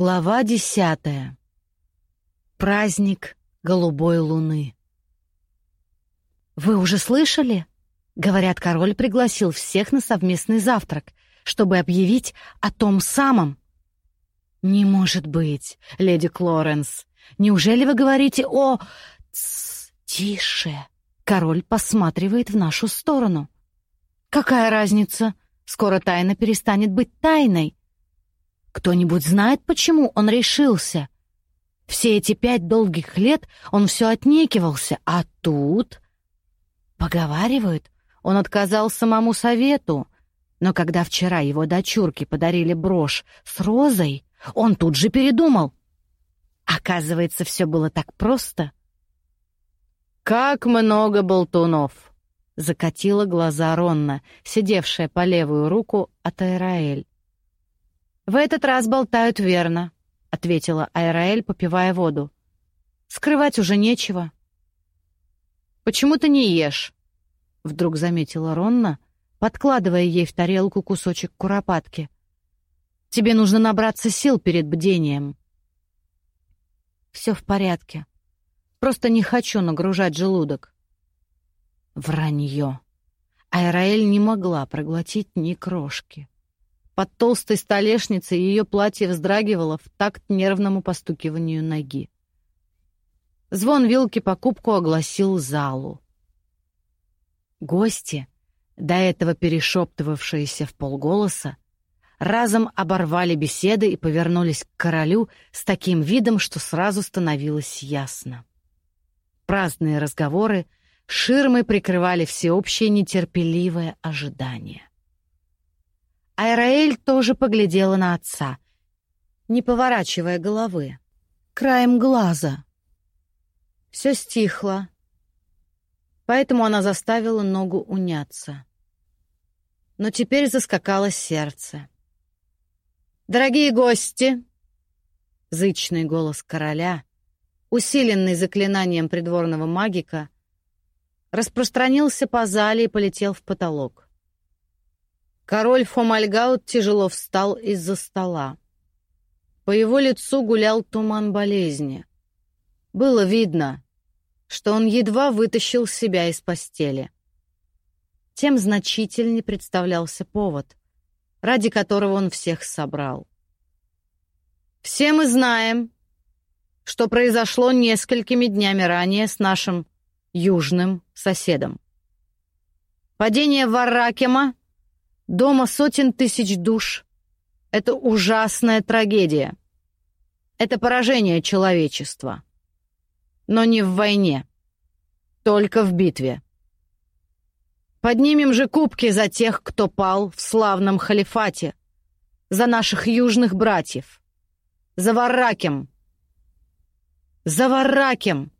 Глава десятая. Праздник голубой луны. «Вы уже слышали?» Говорят, король пригласил всех на совместный завтрак, чтобы объявить о том самом. «Не может быть, леди Клоренс. Неужели вы говорите о...» Тс, «Тише!» Король посматривает в нашу сторону. «Какая разница? Скоро тайна перестанет быть тайной. Кто-нибудь знает, почему он решился? Все эти пять долгих лет он все отнекивался, а тут... Поговаривают, он отказал самому совету, но когда вчера его дочурки подарили брошь с розой, он тут же передумал. Оказывается, все было так просто. «Как много болтунов!» — закатила глаза Ронна, сидевшая по левую руку от Аэраэль. «В этот раз болтают верно», — ответила Айраэль, попивая воду. «Скрывать уже нечего». «Почему ты не ешь?» — вдруг заметила Ронна, подкладывая ей в тарелку кусочек куропатки. «Тебе нужно набраться сил перед бдением». «Все в порядке. Просто не хочу нагружать желудок». Вранье. Айраэль не могла проглотить ни крошки. Под толстой столешницей ее платье вздрагивало в такт нервному постукиванию ноги. Звон вилки по кубку огласил залу. Гости, до этого перешептывавшиеся в полголоса, разом оборвали беседы и повернулись к королю с таким видом, что сразу становилось ясно. Праздные разговоры ширмой прикрывали всеобщее нетерпеливое ожидание. Айраэль тоже поглядела на отца, не поворачивая головы, краем глаза. Все стихло, поэтому она заставила ногу уняться. Но теперь заскакало сердце. «Дорогие гости!» Зычный голос короля, усиленный заклинанием придворного магика, распространился по зале и полетел в потолок. Король Фомальгаут тяжело встал из-за стола. По его лицу гулял туман болезни. Было видно, что он едва вытащил себя из постели. Тем значительнее представлялся повод, ради которого он всех собрал. Все мы знаем, что произошло несколькими днями ранее с нашим южным соседом. Падение Варракема Дома сотен тысяч душ. Это ужасная трагедия. Это поражение человечества. Но не в войне. Только в битве. Поднимем же кубки за тех, кто пал в славном халифате. За наших южных братьев. За Варракем. За Варракем!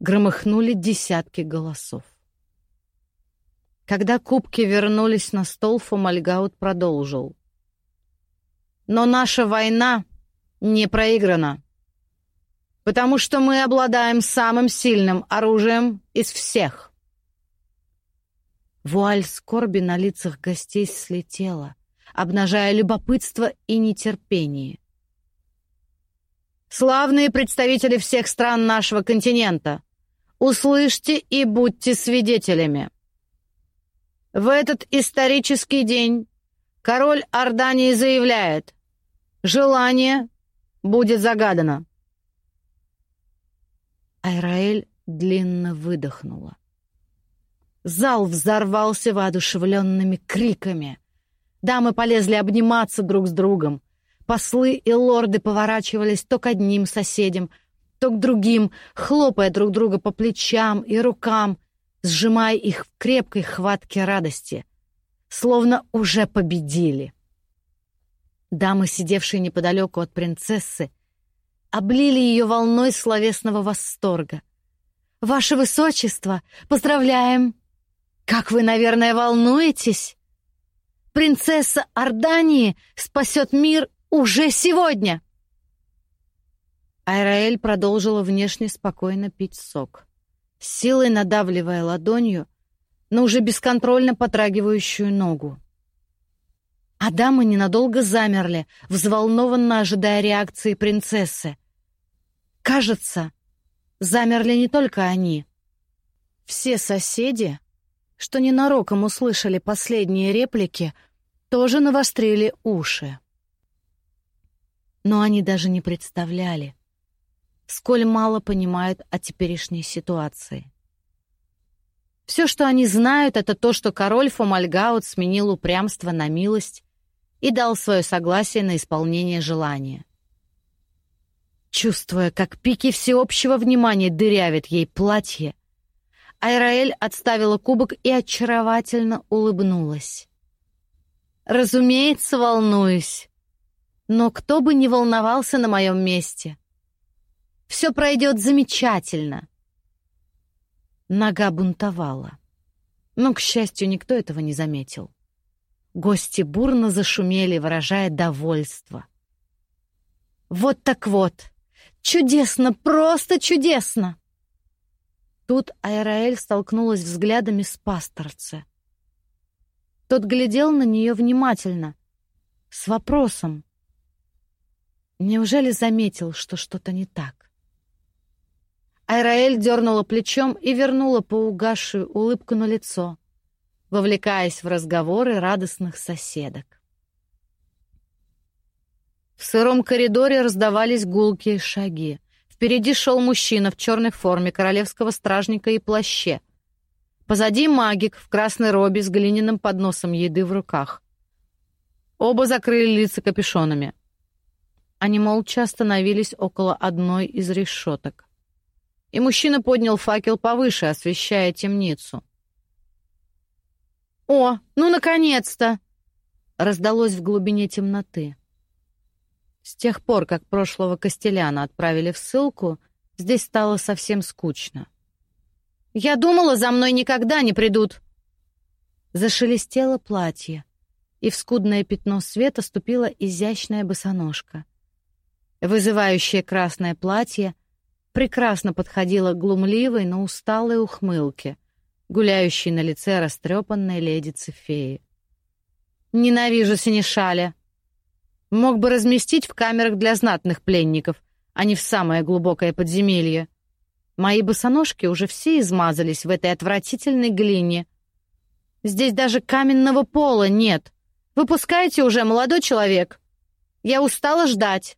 Громыхнули десятки голосов. Когда кубки вернулись на стол, Фомальгаут продолжил. «Но наша война не проиграна, потому что мы обладаем самым сильным оружием из всех». Вуаль скорби на лицах гостей слетела, обнажая любопытство и нетерпение. «Славные представители всех стран нашего континента, услышьте и будьте свидетелями!» В этот исторический день король Ордании заявляет, желание будет загадано. Айраэль длинно выдохнула. Зал взорвался воодушевленными криками. Дамы полезли обниматься друг с другом. Послы и лорды поворачивались то к одним соседям, то к другим, хлопая друг друга по плечам и рукам, сжимая их в крепкой хватке радости, словно уже победили. Дамы, сидевшие неподалеку от принцессы, облили ее волной словесного восторга. «Ваше Высочество, поздравляем! Как вы, наверное, волнуетесь? Принцесса Ордании спасет мир уже сегодня!» Айраэль продолжила внешне спокойно пить сок силой надавливая ладонью на уже бесконтрольно потрагивающую ногу. А дамы ненадолго замерли, взволнованно ожидая реакции принцессы. Кажется, замерли не только они. Все соседи, что ненароком услышали последние реплики, тоже навострили уши. Но они даже не представляли, сколь мало понимают о теперешней ситуации. Все, что они знают, это то, что король Фомальгаут сменил упрямство на милость и дал свое согласие на исполнение желания. Чувствуя, как пики всеобщего внимания дырявит ей платье, Айраэль отставила кубок и очаровательно улыбнулась. «Разумеется, волнуюсь. Но кто бы не волновался на моем месте. Все пройдет замечательно». Нога бунтовала. Но, к счастью, никто этого не заметил. Гости бурно зашумели, выражая довольство. «Вот так вот! Чудесно, просто чудесно!» Тут Айраэль столкнулась взглядами с пасторце. Тот глядел на нее внимательно, с вопросом. Неужели заметил, что что-то не так? Айраэль дернула плечом и вернула поугасшую улыбку на лицо вовлекаясь в разговоры радостных соседок. В сыром коридоре раздавались гулкие шаги. Впереди шел мужчина в черной форме королевского стражника и плаще. Позади магик в красной робе с глиняным подносом еды в руках. Оба закрыли лица капюшонами. Они молча остановились около одной из решеток. И мужчина поднял факел повыше, освещая темницу. «О, ну, наконец-то!» раздалось в глубине темноты. С тех пор, как прошлого Костеляна отправили в ссылку, здесь стало совсем скучно. «Я думала, за мной никогда не придут!» Зашелестело платье, и в скудное пятно света ступила изящная босоножка. Вызывающее красное платье прекрасно подходило к глумливой, но усталой ухмылке — гуляющей на лице растрепанной леди Цефеи. «Ненавижу синешаля! Мог бы разместить в камерах для знатных пленников, а не в самое глубокое подземелье. Мои босоножки уже все измазались в этой отвратительной глине. Здесь даже каменного пола нет. Выпускайте уже, молодой человек! Я устала ждать!»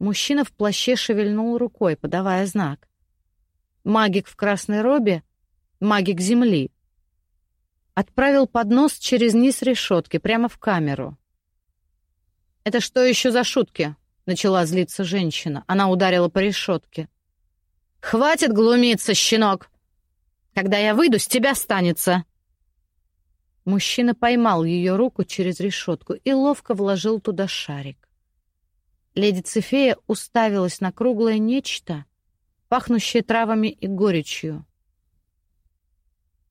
Мужчина в плаще шевельнул рукой, подавая знак. Магик в красной робе магик Земли. Отправил поднос через низ решетки, прямо в камеру. «Это что еще за шутки?» — начала злиться женщина. Она ударила по решетке. «Хватит глумиться, щенок! Когда я выйду, с тебя останется!» Мужчина поймал ее руку через решетку и ловко вложил туда шарик. Леди Цефея уставилась на круглое нечто, пахнущее травами и горечью.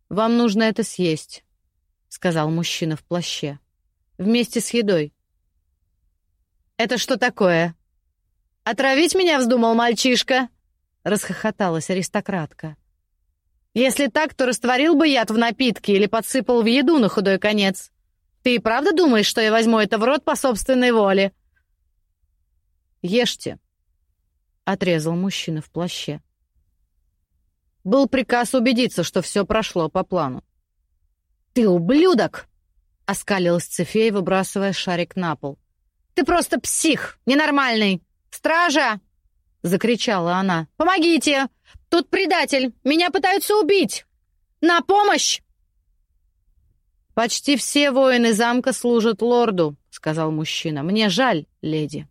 «Вам нужно это съесть», — сказал мужчина в плаще. «Вместе с едой». «Это что такое? Отравить меня вздумал мальчишка?» — расхохоталась аристократка. «Если так, то растворил бы яд в напитке или подсыпал в еду на худой конец. Ты и правда думаешь, что я возьму это в рот по собственной воле?» «Ешьте», — отрезал мужчина в плаще. Был приказ убедиться, что все прошло по плану. «Ты ублюдок!» — оскалилась Цефея, выбрасывая шарик на пол. «Ты просто псих! Ненормальный! Стража!» — закричала она. «Помогите! Тут предатель! Меня пытаются убить! На помощь!» «Почти все воины замка служат лорду», — сказал мужчина. «Мне жаль, леди.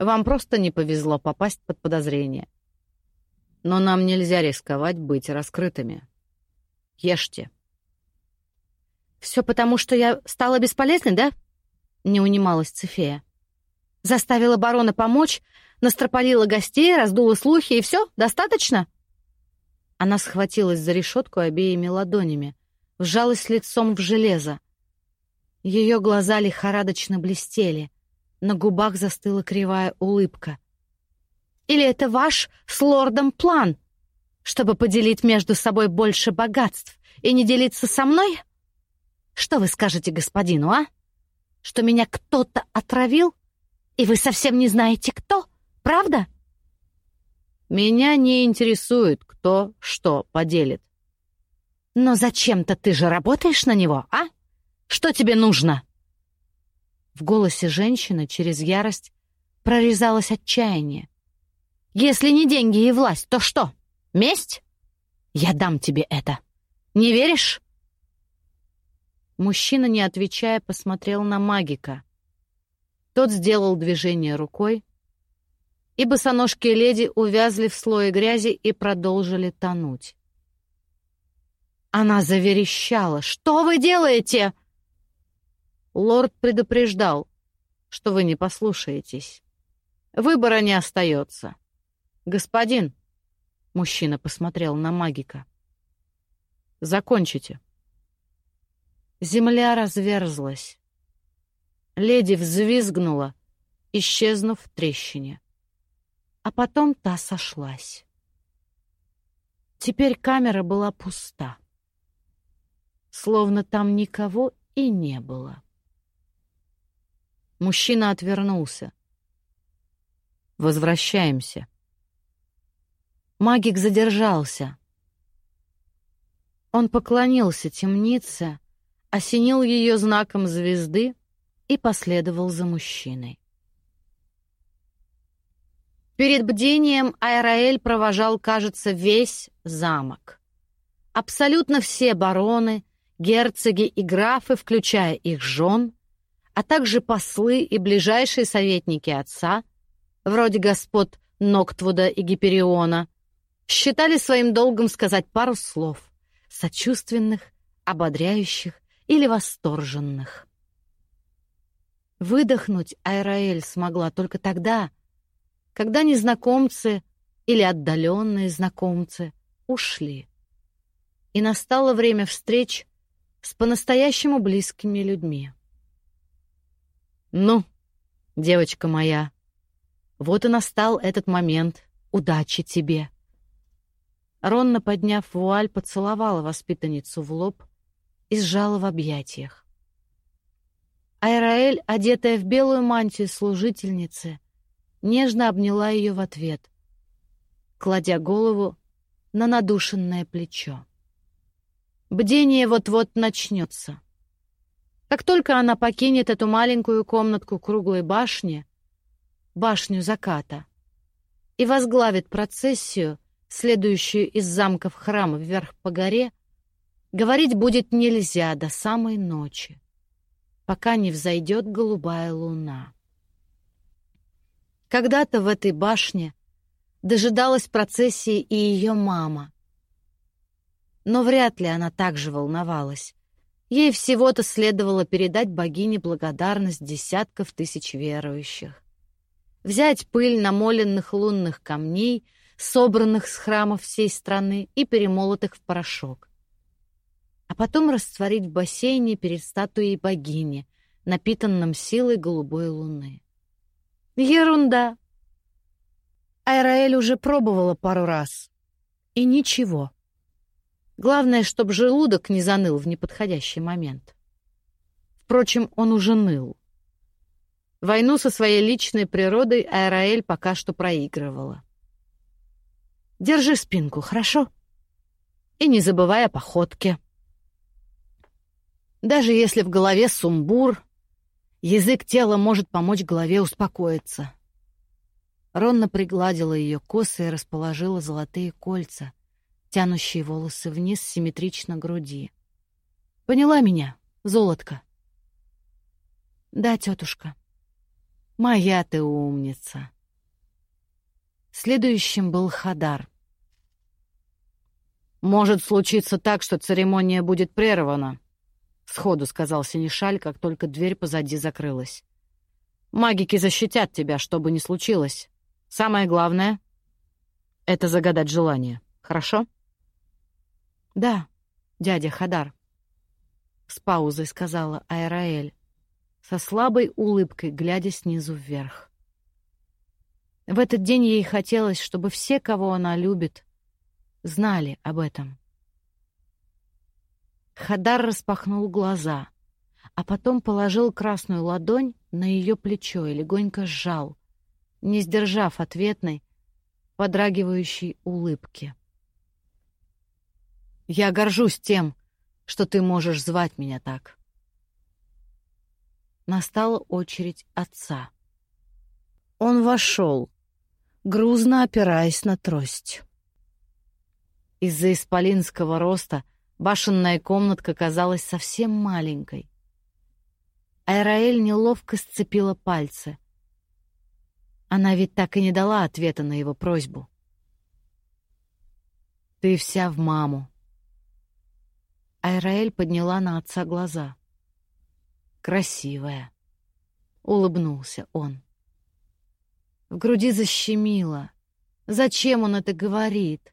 Вам просто не повезло попасть под подозрение. Но нам нельзя рисковать быть раскрытыми. Ешьте. «Все потому, что я стала бесполезной, да?» — не унималась Цефея. «Заставила барона помочь, настропалила гостей, раздула слухи, и все? Достаточно?» Она схватилась за решетку обеими ладонями, вжалась лицом в железо. Ее глаза лихорадочно блестели, на губах застыла кривая улыбка — или это ваш с лордом план, чтобы поделить между собой больше богатств и не делиться со мной? Что вы скажете господину, а? Что меня кто-то отравил? И вы совсем не знаете, кто? Правда? Меня не интересует, кто что поделит. Но зачем-то ты же работаешь на него, а? Что тебе нужно? В голосе женщины через ярость прорезалось отчаяние. Если не деньги и власть, то что? Месть? Я дам тебе это. Не веришь? Мужчина, не отвечая, посмотрел на магика. Тот сделал движение рукой, и босоножки леди увязли в слое грязи и продолжили тонуть. Она заверещала. «Что вы делаете?» Лорд предупреждал, что вы не послушаетесь. Выбора не остается. «Господин», — мужчина посмотрел на магика, — «закончите». Земля разверзлась. Леди взвизгнула, исчезнув в трещине. А потом та сошлась. Теперь камера была пуста. Словно там никого и не было. Мужчина отвернулся. «Возвращаемся». Магик задержался. Он поклонился темнице, осенил ее знаком звезды и последовал за мужчиной. Перед бдением Айраэль провожал, кажется, весь замок. Абсолютно все бароны, герцоги и графы, включая их жен, а также послы и ближайшие советники отца, вроде господ Ноктвуда и Гипериона, считали своим долгом сказать пару слов, сочувственных, ободряющих или восторженных. Выдохнуть Айраэль смогла только тогда, когда незнакомцы или отдаленные знакомцы ушли. И настало время встреч с по-настоящему близкими людьми. «Ну, девочка моя, вот и настал этот момент. Удачи тебе!» Ронна, подняв вуаль, поцеловала воспитанницу в лоб и сжала в объятиях. Айраэль, одетая в белую мантию служительницы, нежно обняла ее в ответ, кладя голову на надушенное плечо. Бдение вот-вот начнется. Как только она покинет эту маленькую комнатку круглой башни, башню заката, и возглавит процессию, следующую из замка в храм вверх по горе, Говорить будет нельзя до самой ночи, пока не взойдет голубая луна. Когда-то в этой башне дожидалась процессии и ее мама. Но вряд ли она так же волновалась. Ей всего-то следовало передать богине благодарность десятков тысяч верующих. Взять пыль намоленных лунных камней, собранных с храмов всей страны и перемолотых в порошок а потом растворить в бассейне перед статуей богини, напитанном силой голубой луны. Ерунда! Айраэль уже пробовала пару раз. И ничего. Главное, чтобы желудок не заныл в неподходящий момент. Впрочем, он уже ныл. Войну со своей личной природой Айраэль пока что проигрывала. Держи спинку, хорошо? И не забывай о походке. Даже если в голове сумбур, язык тела может помочь голове успокоиться. Ронна пригладила ее косы и расположила золотые кольца, тянущие волосы вниз симметрично груди. «Поняла меня, золотка?» «Да, тетушка. Моя ты умница». Следующим был Хадар. «Может случиться так, что церемония будет прервана», Сходу сказал Синишаль, как только дверь позади закрылась. «Магики защитят тебя, что бы ни случилось. Самое главное — это загадать желание. Хорошо?» «Да, дядя Хадар», — с паузой сказала Айраэль, со слабой улыбкой, глядя снизу вверх. В этот день ей хотелось, чтобы все, кого она любит, знали об этом. Хадар распахнул глаза. а потом положил красную ладонь на ее плечо и легонько сжал, не сдержав ответной, подрагивающей улыбки. «Я горжусь тем, что ты можешь звать меня так». Настала очередь отца. Он вошел, грузно опираясь на трость. Из-за исполинского роста башенная комнатка казалась совсем маленькой. Айраэль неловко сцепила пальцы. Она ведь так и не дала ответа на его просьбу. «Ты вся в маму». Айраэль подняла на отца глаза. «Красивая», — улыбнулся он. В груди защемило. Зачем он это говорит?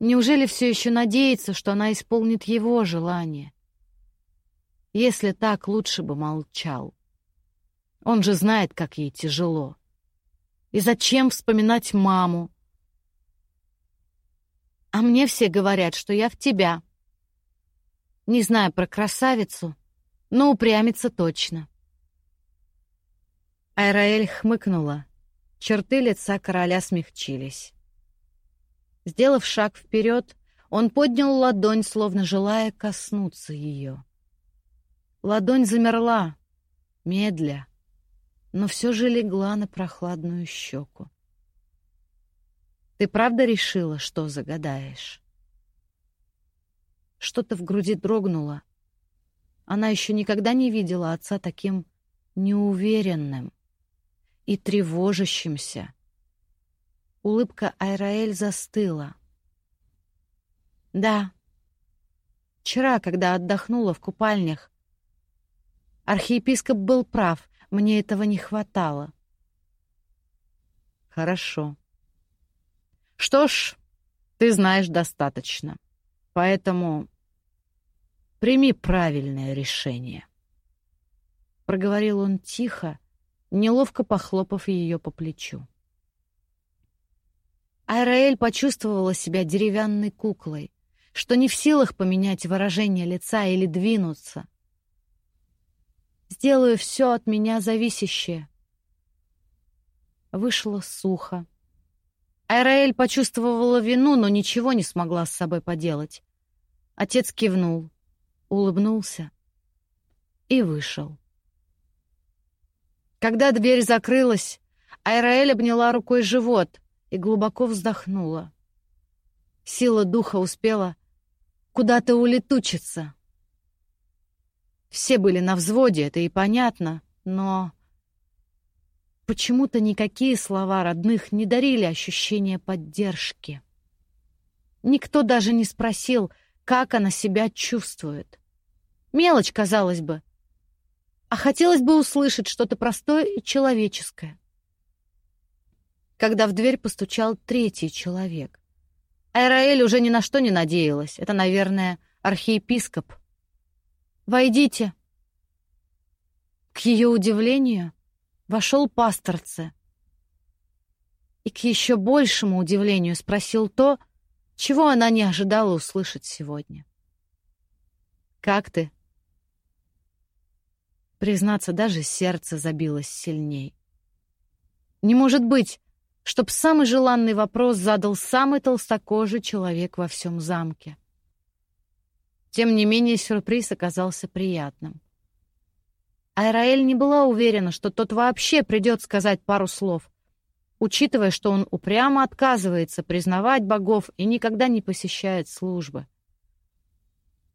Неужели все еще надеется, что она исполнит его желание? Если так, лучше бы молчал. Он же знает, как ей тяжело. И зачем вспоминать маму? А мне все говорят, что я в тебя. Не знаю про красавицу, но упрямится точно. Айраэль хмыкнула. Черты лица короля смягчились. Сделав шаг вперед, он поднял ладонь, словно желая коснуться ее. Ладонь замерла, медля, но все же легла на прохладную щеку. «Ты правда решила, что загадаешь?» Что-то в груди дрогнуло. Она еще никогда не видела отца таким неуверенным и тревожащимся. Улыбка Айраэль застыла. «Да. Вчера, когда отдохнула в купальнях, Архиепископ был прав, мне этого не хватало. Хорошо. Что ж, ты знаешь достаточно. Поэтому прими правильное решение. Проговорил он тихо, неловко похлопав ее по плечу. Айраэль почувствовала себя деревянной куклой, что не в силах поменять выражение лица или двинуться. Сделаю все от меня зависящее. Вышло сухо. Айраэль почувствовала вину, но ничего не смогла с собой поделать. Отец кивнул, улыбнулся и вышел. Когда дверь закрылась, Айраэль обняла рукой живот и глубоко вздохнула. Сила духа успела куда-то улетучиться. Все были на взводе, это и понятно, но... Почему-то никакие слова родных не дарили ощущения поддержки. Никто даже не спросил, как она себя чувствует. Мелочь, казалось бы. А хотелось бы услышать что-то простое и человеческое. Когда в дверь постучал третий человек. Айраэль уже ни на что не надеялась. Это, наверное, архиепископ — Войдите!» К ее удивлению вошел пасторце. И к еще большему удивлению спросил то, чего она не ожидала услышать сегодня. «Как ты?» Признаться, даже сердце забилось сильней. Не может быть, чтоб самый желанный вопрос задал самый толстокожий человек во всем замке. Тем не менее, сюрприз оказался приятным. Айраэль не была уверена, что тот вообще придет сказать пару слов, учитывая, что он упрямо отказывается признавать богов и никогда не посещает службы.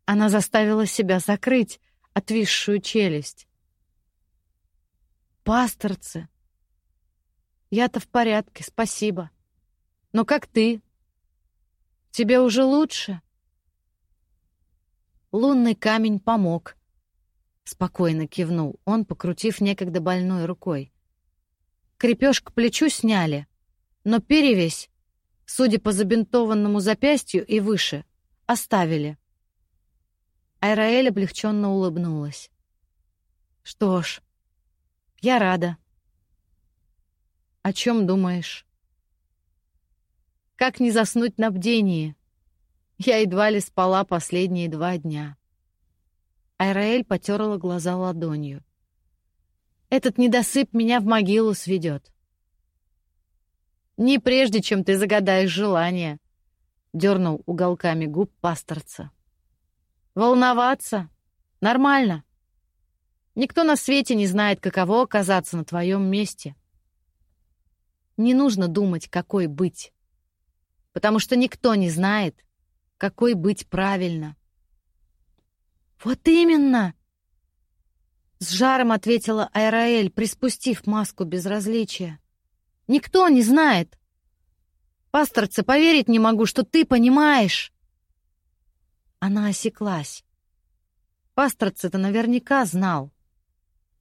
Она заставила себя закрыть отвисшую челюсть. «Пасторцы, я-то в порядке, спасибо. Но как ты? Тебе уже лучше?» Лунный камень помог. Спокойно кивнул он, покрутив некогда больной рукой. Крепеж к плечу сняли, но перевесь, судя по забинтованному запястью и выше, оставили. Айраэль облегченно улыбнулась. «Что ж, я рада». «О чем думаешь?» «Как не заснуть на бдении?» Я едва ли спала последние два дня. Айраэль потерла глаза ладонью. «Этот недосып меня в могилу сведет». «Не прежде, чем ты загадаешь желание», — дернул уголками губ пасторца. «Волноваться? Нормально. Никто на свете не знает, каково оказаться на твоем месте. Не нужно думать, какой быть, потому что никто не знает, какой быть правильно. «Вот именно!» С жаром ответила Айраэль, приспустив маску безразличия. «Никто не знает. Пасторце, поверить не могу, что ты понимаешь!» Она осеклась. Пасторце-то наверняка знал.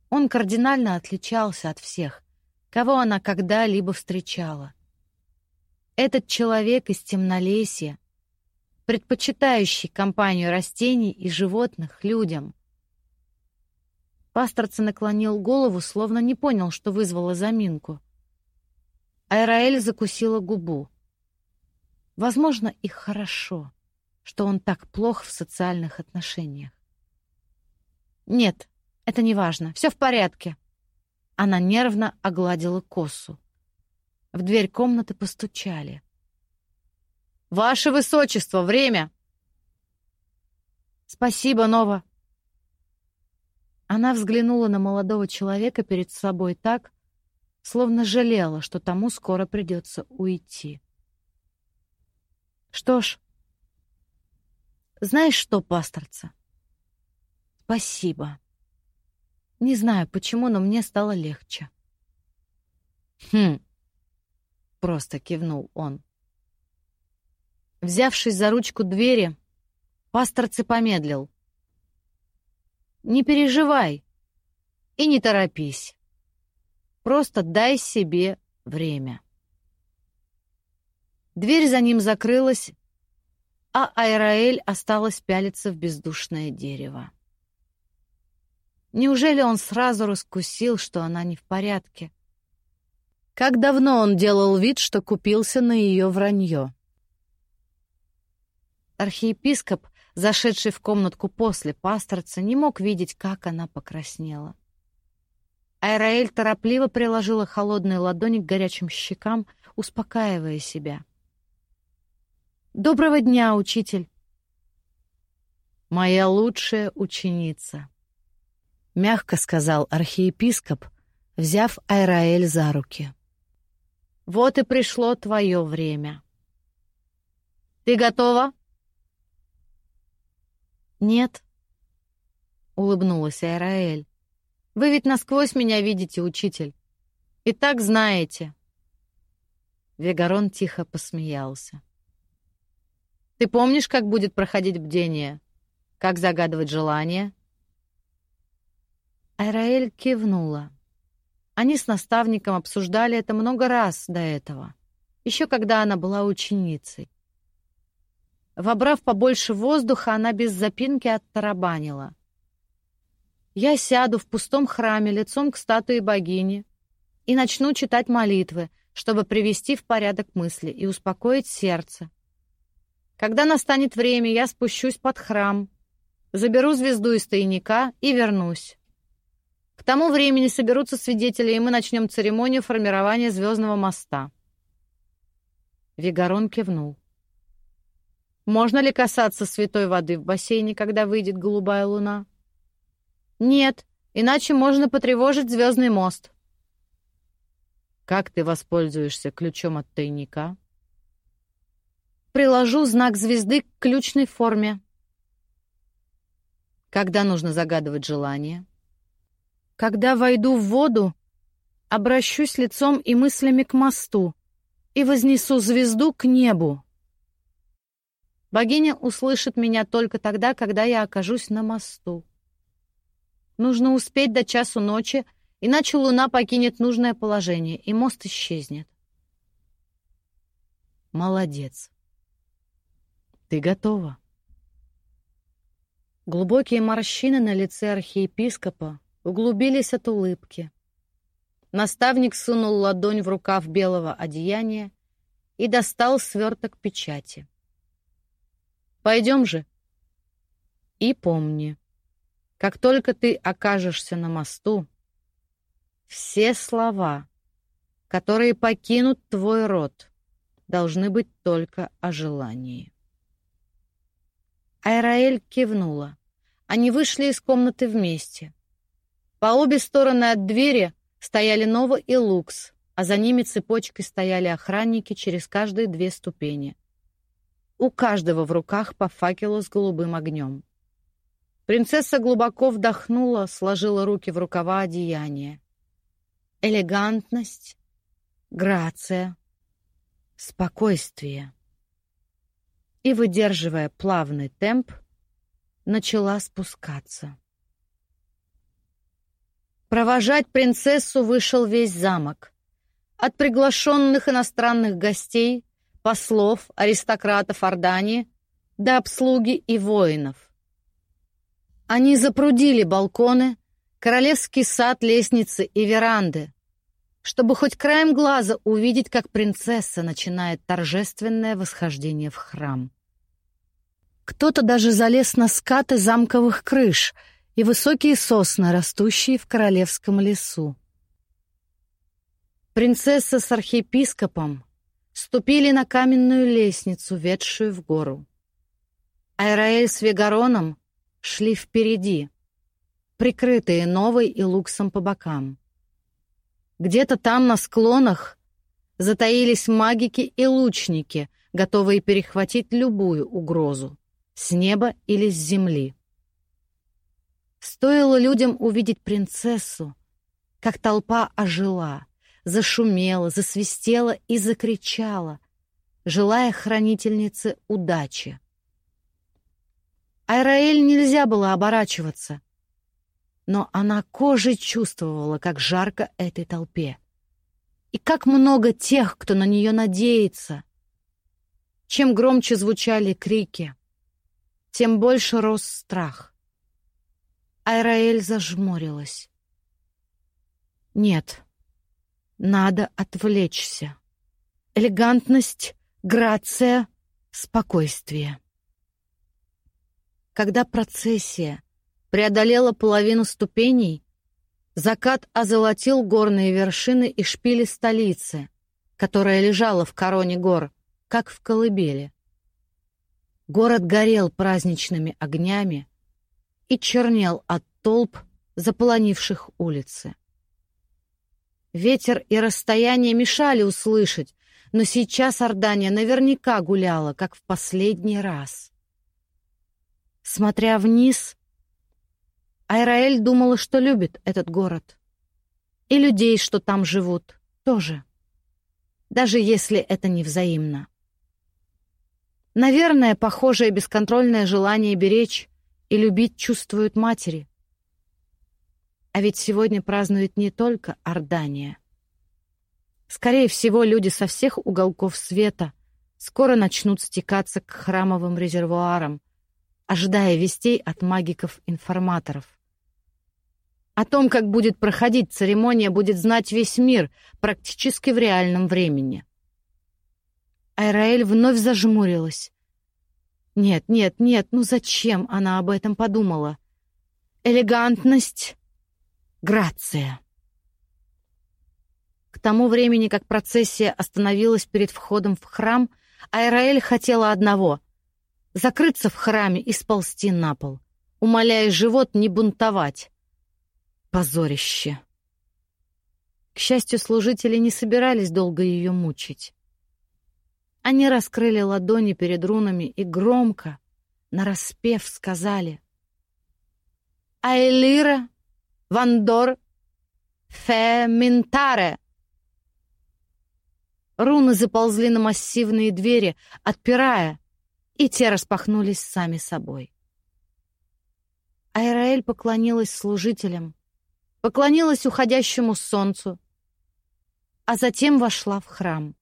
Он кардинально отличался от всех, кого она когда-либо встречала. Этот человек из темнолесья, предпочитающий компанию растений и животных людям. Пасторца наклонил голову, словно не понял, что вызвало заминку. Айраэль закусила губу. Возможно, и хорошо, что он так плох в социальных отношениях. Нет, это не важно. Все в порядке. Она нервно огладила косу. В дверь комнаты постучали. «Ваше Высочество, время!» «Спасибо, Нова!» Она взглянула на молодого человека перед собой так, словно жалела, что тому скоро придется уйти. «Что ж, знаешь что, пасторца? Спасибо!» Не знаю почему, но мне стало легче. Хм. Просто кивнул он. Взявшись за ручку двери, пасторцы помедлил. Не переживай и не торопись. Просто дай себе время. Дверь за ним закрылась, а Айраэль осталась пялиться в бездушное дерево. Неужели он сразу раскусил, что она не в порядке? Как давно он делал вид, что купился на ее вранье? Архиепископ, зашедший в комнатку после пасторца, не мог видеть, как она покраснела. Айраэль торопливо приложила холодные ладони к горячим щекам, успокаивая себя. «Доброго дня, учитель!» «Моя лучшая ученица!» Мягко сказал архиепископ, взяв Айраэль за руки. Вот и пришло твое время. Ты готова? Нет, улыбнулась Айраэль. Вы ведь насквозь меня видите, учитель. И так знаете. Вегарон тихо посмеялся. Ты помнишь, как будет проходить бдение? Как загадывать желание? Айраэль кивнула. Они с наставником обсуждали это много раз до этого, еще когда она была ученицей. Вобрав побольше воздуха, она без запинки оттарабанила. «Я сяду в пустом храме лицом к статуе богини и начну читать молитвы, чтобы привести в порядок мысли и успокоить сердце. Когда настанет время, я спущусь под храм, заберу звезду из тайника и вернусь. Тому времени соберутся свидетели, и мы начнем церемонию формирования звездного моста. Вигарон кивнул. Можно ли касаться святой воды в бассейне, когда выйдет голубая луна? Нет, иначе можно потревожить звездный мост. Как ты воспользуешься ключом от тайника? Приложу знак звезды к ключной форме. Когда нужно загадывать желание? Когда войду в воду, обращусь лицом и мыслями к мосту и вознесу звезду к небу. Богиня услышит меня только тогда, когда я окажусь на мосту. Нужно успеть до часу ночи, иначе луна покинет нужное положение, и мост исчезнет. Молодец. Ты готова. Глубокие морщины на лице архиепископа углубились от улыбки. Наставник сунул ладонь в рукав белого одеяния и достал сверток печати. «Пойдем же. И помни, Как только ты окажешься на мосту, все слова, которые покинут твой род, должны быть только о желании. Айраэль кивнула. Они вышли из комнаты вместе. По обе стороны от двери стояли Нова и Лукс, а за ними цепочкой стояли охранники через каждые две ступени. У каждого в руках по факелу с голубым огнем. Принцесса глубоко вдохнула, сложила руки в рукава одеяния. Элегантность, грация, спокойствие. И, выдерживая плавный темп, начала спускаться. Провожать принцессу вышел весь замок. От приглашенных иностранных гостей, послов, аристократов Ордании до обслуги и воинов. Они запрудили балконы, королевский сад, лестницы и веранды, чтобы хоть краем глаза увидеть, как принцесса начинает торжественное восхождение в храм. Кто-то даже залез на скаты замковых крыш и высокие сосны, растущие в королевском лесу. Принцесса с архиепископом ступили на каменную лестницу, ведшую в гору. Айраэль с Вегароном шли впереди, прикрытые Новой и Луксом по бокам. Где-то там на склонах затаились магики и лучники, готовые перехватить любую угрозу с неба или с земли. Стоило людям увидеть принцессу, как толпа ожила, зашумела, засвистела и закричала, желая хранительнице удачи. Айраэль нельзя было оборачиваться, но она кожей чувствовала, как жарко этой толпе. И как много тех, кто на нее надеется. Чем громче звучали крики, тем больше рос страх. Айраэль зажмурилась. Нет, надо отвлечься. Элегантность, грация, спокойствие. Когда процессия преодолела половину ступеней, закат озолотил горные вершины и шпили столицы, которая лежала в короне гор, как в колыбели. Город горел праздничными огнями и чернел от толп, заполонивших улицы. Ветер и расстояние мешали услышать, но сейчас Ордания наверняка гуляла, как в последний раз. Смотря вниз, Айраэль думала, что любит этот город. И людей, что там живут, тоже. Даже если это не взаимно. Наверное, похожее бесконтрольное желание беречь и любить чувствуют матери. А ведь сегодня празднует не только Ордания. Скорее всего, люди со всех уголков света скоро начнут стекаться к храмовым резервуарам, ожидая вестей от магиков-информаторов. О том, как будет проходить церемония, будет знать весь мир практически в реальном времени. Айраэль вновь зажмурилась. Нет, нет, нет, ну зачем она об этом подумала? Элегантность, грация. К тому времени, как процессия остановилась перед входом в храм, Айраэль хотела одного — закрыться в храме и сползти на пол, умоляя живот не бунтовать. Позорище. К счастью, служители не собирались долго ее мучить. Они раскрыли ладони перед рунами и громко, нараспев, сказали «Айлира, Вандор, Фе Минтаре!» Руны заползли на массивные двери, отпирая, и те распахнулись сами собой. Айраэль поклонилась служителям, поклонилась уходящему солнцу, а затем вошла в храм.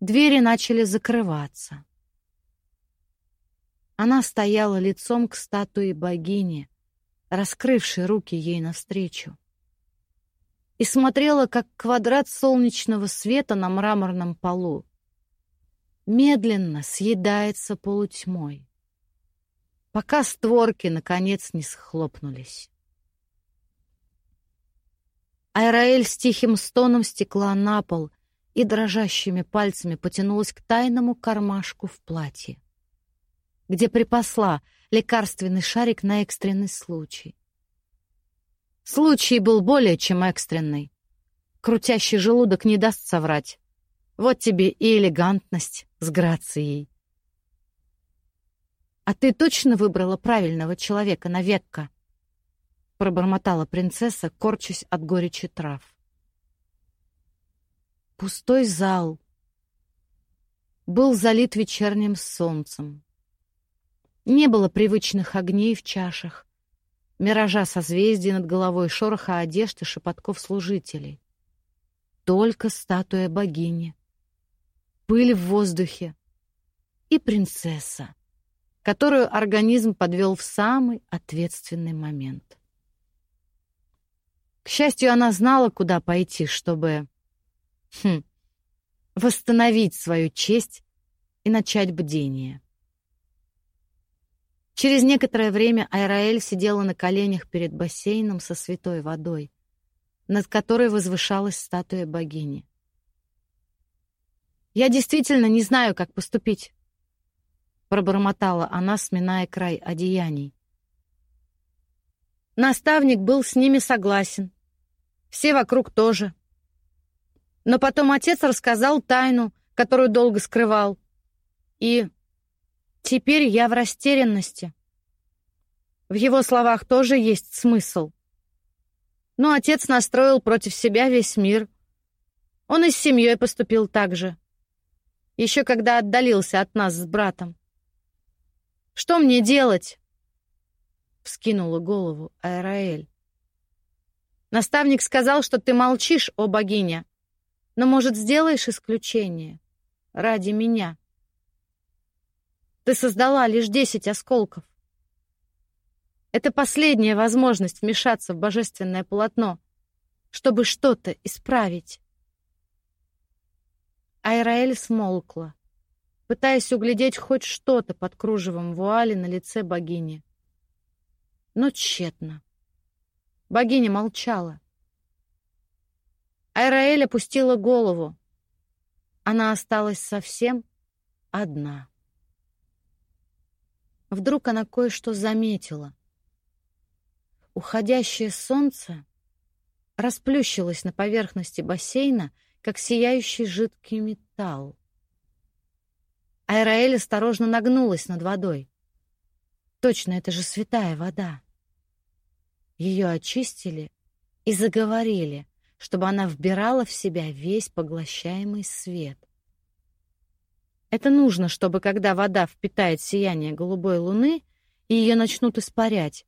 Двери начали закрываться. Она стояла лицом к статуе богини, раскрывшей руки ей навстречу, и смотрела, как квадрат солнечного света на мраморном полу медленно съедается полутьмой. пока створки, наконец, не схлопнулись. Айраэль с тихим стоном стекла на пол и дрожащими пальцами потянулась к тайному кармашку в платье, где припасла лекарственный шарик на экстренный случай. Случай был более чем экстренный. Крутящий желудок не даст соврать. Вот тебе и элегантность с грацией. «А ты точно выбрала правильного человека на векка?» пробормотала принцесса, корчась от горечи трав. Пустой зал был залит вечерним солнцем. Не было привычных огней в чашах, миража созвездий над головой, шороха одежд и шепотков служителей. Только статуя богини, пыль в воздухе и принцесса, которую организм подвел в самый ответственный момент. К счастью, она знала, куда пойти, чтобы... Хм, восстановить свою честь и начать бдение. Через некоторое время Айраэль сидела на коленях перед бассейном со святой водой, над которой возвышалась статуя богини. «Я действительно не знаю, как поступить», — пробормотала она, сминая край одеяний. Наставник был с ними согласен. Все вокруг тоже. Но потом отец рассказал тайну, которую долго скрывал. И теперь я в растерянности. В его словах тоже есть смысл. Но отец настроил против себя весь мир. Он и с семьей поступил так же. Еще когда отдалился от нас с братом. «Что мне делать?» — вскинула голову Аэраэль. Наставник сказал, что ты молчишь, о богиня. Но, может, сделаешь исключение? Ради меня. Ты создала лишь десять осколков. Это последняя возможность вмешаться в божественное полотно, чтобы что-то исправить. Айраэль смолкла, пытаясь углядеть хоть что-то под кружевом вуали на лице богини. Но тщетно. Богиня молчала. Айраэль опустила голову. Она осталась совсем одна. Вдруг она кое-что заметила. Уходящее солнце расплющилось на поверхности бассейна, как сияющий жидкий металл. Айраэль осторожно нагнулась над водой. Точно, это же святая вода. Ее очистили и заговорили, чтобы она вбирала в себя весь поглощаемый свет. Это нужно, чтобы когда вода впитает сияние голубой луны и ее начнут испарять,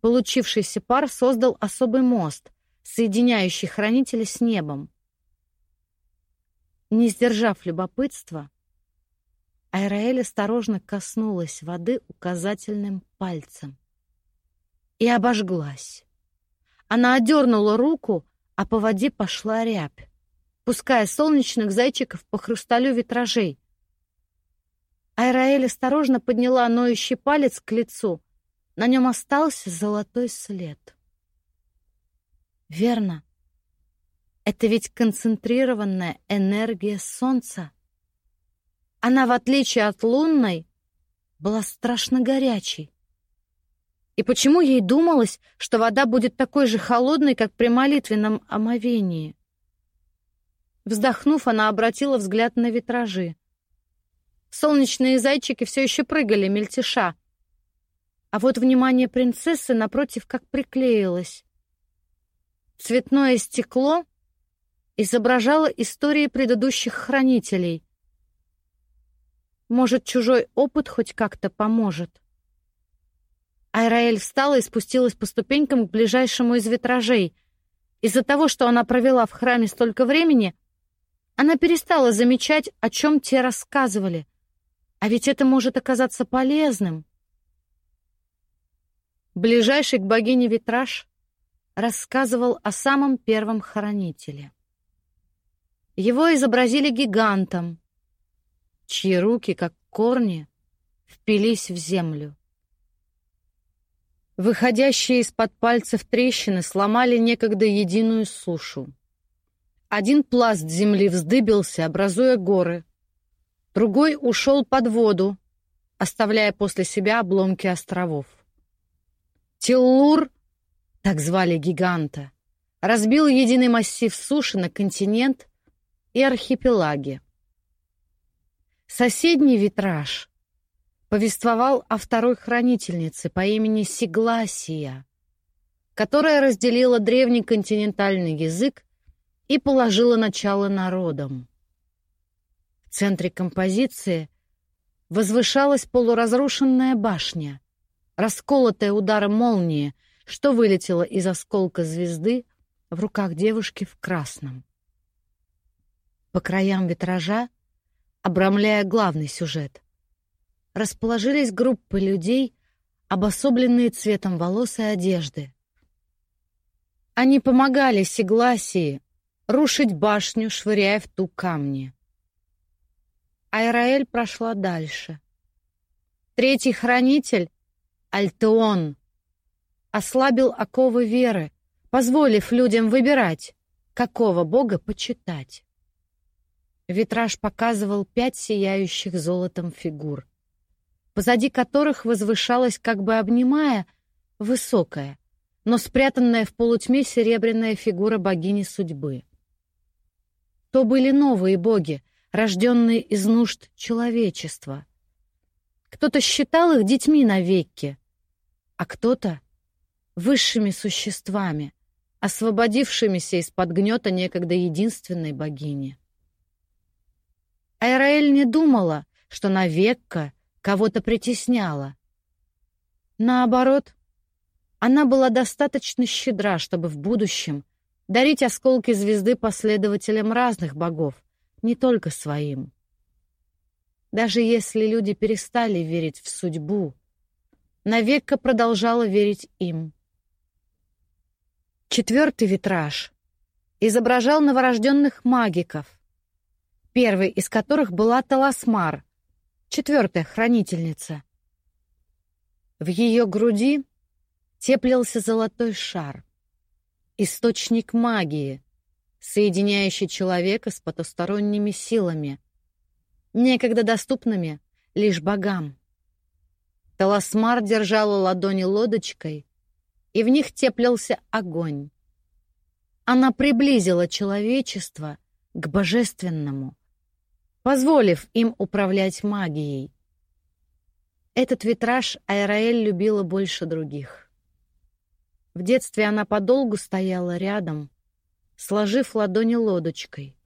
получившийся пар создал особый мост, соединяющий хранителя с небом. Не сдержав любопытства, Айраэль осторожно коснулась воды указательным пальцем и обожглась. Она одернула руку, а по воде пошла рябь, пуская солнечных зайчиков по хрусталю витражей. Айраэль осторожно подняла ноющий палец к лицу. На нем остался золотой след. Верно. Это ведь концентрированная энергия солнца. Она, в отличие от лунной, была страшно горячей. И почему ей думалось, что вода будет такой же холодной, как при молитвенном омовении? Вздохнув, она обратила взгляд на витражи. Солнечные зайчики все еще прыгали, мельтеша. А вот внимание принцессы напротив как приклеилось. Цветное стекло изображало истории предыдущих хранителей. Может, чужой опыт хоть как-то поможет? Айраэль встала и спустилась по ступенькам к ближайшему из витражей. Из-за того, что она провела в храме столько времени, она перестала замечать, о чем те рассказывали. А ведь это может оказаться полезным. Ближайший к богине витраж рассказывал о самом первом хранителе. Его изобразили гигантом, чьи руки, как корни, впились в землю. Выходящие из-под пальцев трещины сломали некогда единую сушу. Один пласт земли вздыбился, образуя горы. Другой ушел под воду, оставляя после себя обломки островов. Тиллур, так звали гиганта, разбил единый массив суши на континент и архипелаги. Соседний витраж повествовал о второй хранительнице по имени Сигласия, которая разделила древний континентальный язык и положила начало народам. В центре композиции возвышалась полуразрушенная башня, расколотая ударом молнии, что вылетело из осколка звезды в руках девушки в красном. По краям витража, обрамляя главный сюжет, расположились группы людей, обособленные цветом волос и одежды. Они помогали Сигласии рушить башню, швыряя в ту камни. Айраэль прошла дальше. Третий хранитель, Альтеон, ослабил оковы веры, позволив людям выбирать, какого бога почитать. Витраж показывал пять сияющих золотом фигур, позади которых возвышалась, как бы обнимая, высокая, но спрятанная в полутьме серебряная фигура богини судьбы. То были новые боги, рожденные из нужд человечества. Кто-то считал их детьми навеки, а кто-то — высшими существами, освободившимися из-под гнета некогда единственной богини. Айраэль не думала, что навекка кого-то притесняла. Наоборот, она была достаточно щедра, чтобы в будущем дарить осколки звезды последователям разных богов, не только своим. Даже если люди перестали верить в судьбу, навека продолжала верить им. Четвертый витраж изображал новорожденных магиков, первый из которых была Таласмар, четвертая хранительница. В ее груди теплился золотой шар — источник магии, соединяющий человека с потусторонними силами, некогда доступными лишь богам. Таласмар держала ладони лодочкой, и в них теплился огонь. Она приблизила человечество к божественному, позволив им управлять магией. Этот витраж Айраэль любила больше других. В детстве она подолгу стояла рядом, сложив ладони лодочкой,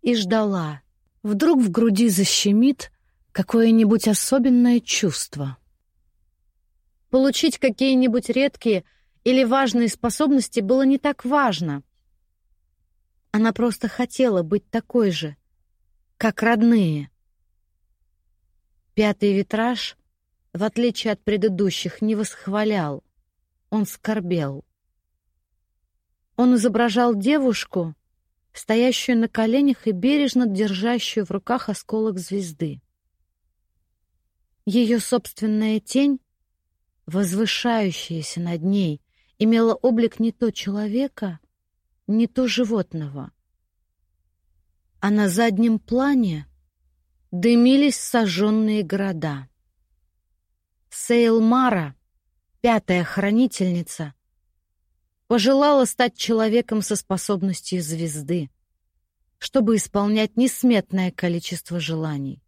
и ждала. Вдруг в груди защемит какое-нибудь особенное чувство. Получить какие-нибудь редкие или важные способности было не так важно. Она просто хотела быть такой же, как родные. Пятый витраж, в отличие от предыдущих, не восхвалял, он скорбел. Он изображал девушку, стоящую на коленях и бережно держащую в руках осколок звезды. Ее собственная тень, возвышающаяся над ней, имела облик не то человека, не то животного. А на заднем плане дымились сожженные города. Сейлмара пятая хранительница, пожелала стать человеком со способностью звезды, чтобы исполнять несметное количество желаний.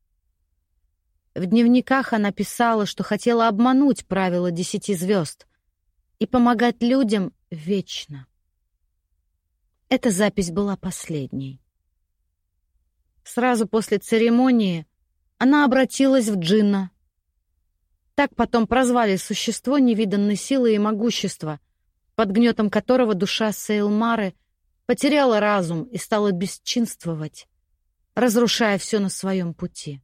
В дневниках она писала, что хотела обмануть правила десяти звезд и помогать людям вечно. Эта запись была последней. Сразу после церемонии она обратилась в Джинна, так потом прозвали существо невиданной силы и могущества, под гнетом которого душа Сейлмары потеряла разум и стала бесчинствовать, разрушая все на своем пути.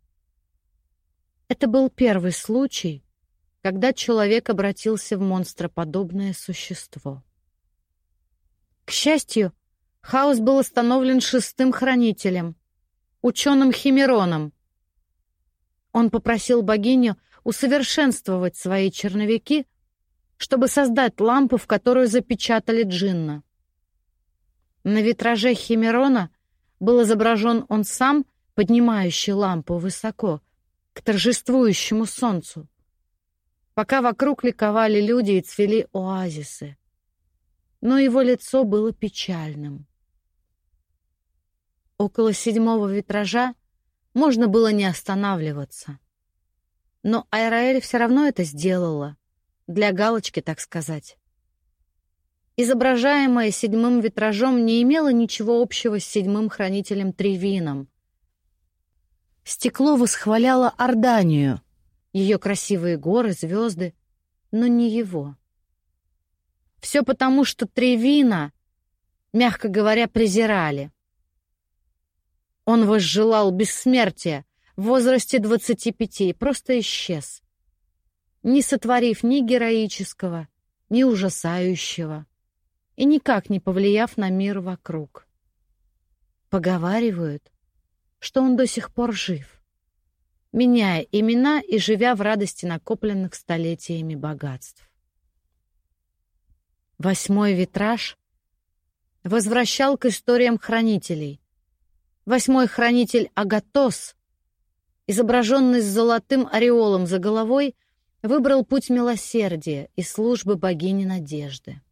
Это был первый случай, когда человек обратился в монстроподобное существо. К счастью, хаос был остановлен шестым хранителем, ученым Химероном. Он попросил богиню усовершенствовать свои черновики, чтобы создать лампу, в которую запечатали джинна. На витраже Химерона был изображен он сам, поднимающий лампу высоко, к торжествующему солнцу, пока вокруг ликовали люди и цвели оазисы. Но его лицо было печальным. Около седьмого витража можно было не останавливаться. Но Айраэль все равно это сделала, для галочки, так сказать. Изображаемое седьмым витражом не имело ничего общего с седьмым хранителем Тревином. Стекло восхваляло Орданию, ее красивые горы, звезды, но не его. Все потому, что Тревина, мягко говоря, презирали. Он возжелал бессмертия в возрасте 25 и просто исчез, не сотворив ни героического, ни ужасающего, и никак не повлияв на мир вокруг. Поговаривают, что он до сих пор жив, меняя имена и живя в радости накопленных столетиями богатств. Восьмой витраж возвращал к историям хранителей, Восьмой хранитель Агатос, изображенный с золотым ореолом за головой, выбрал путь милосердия и службы богини Надежды.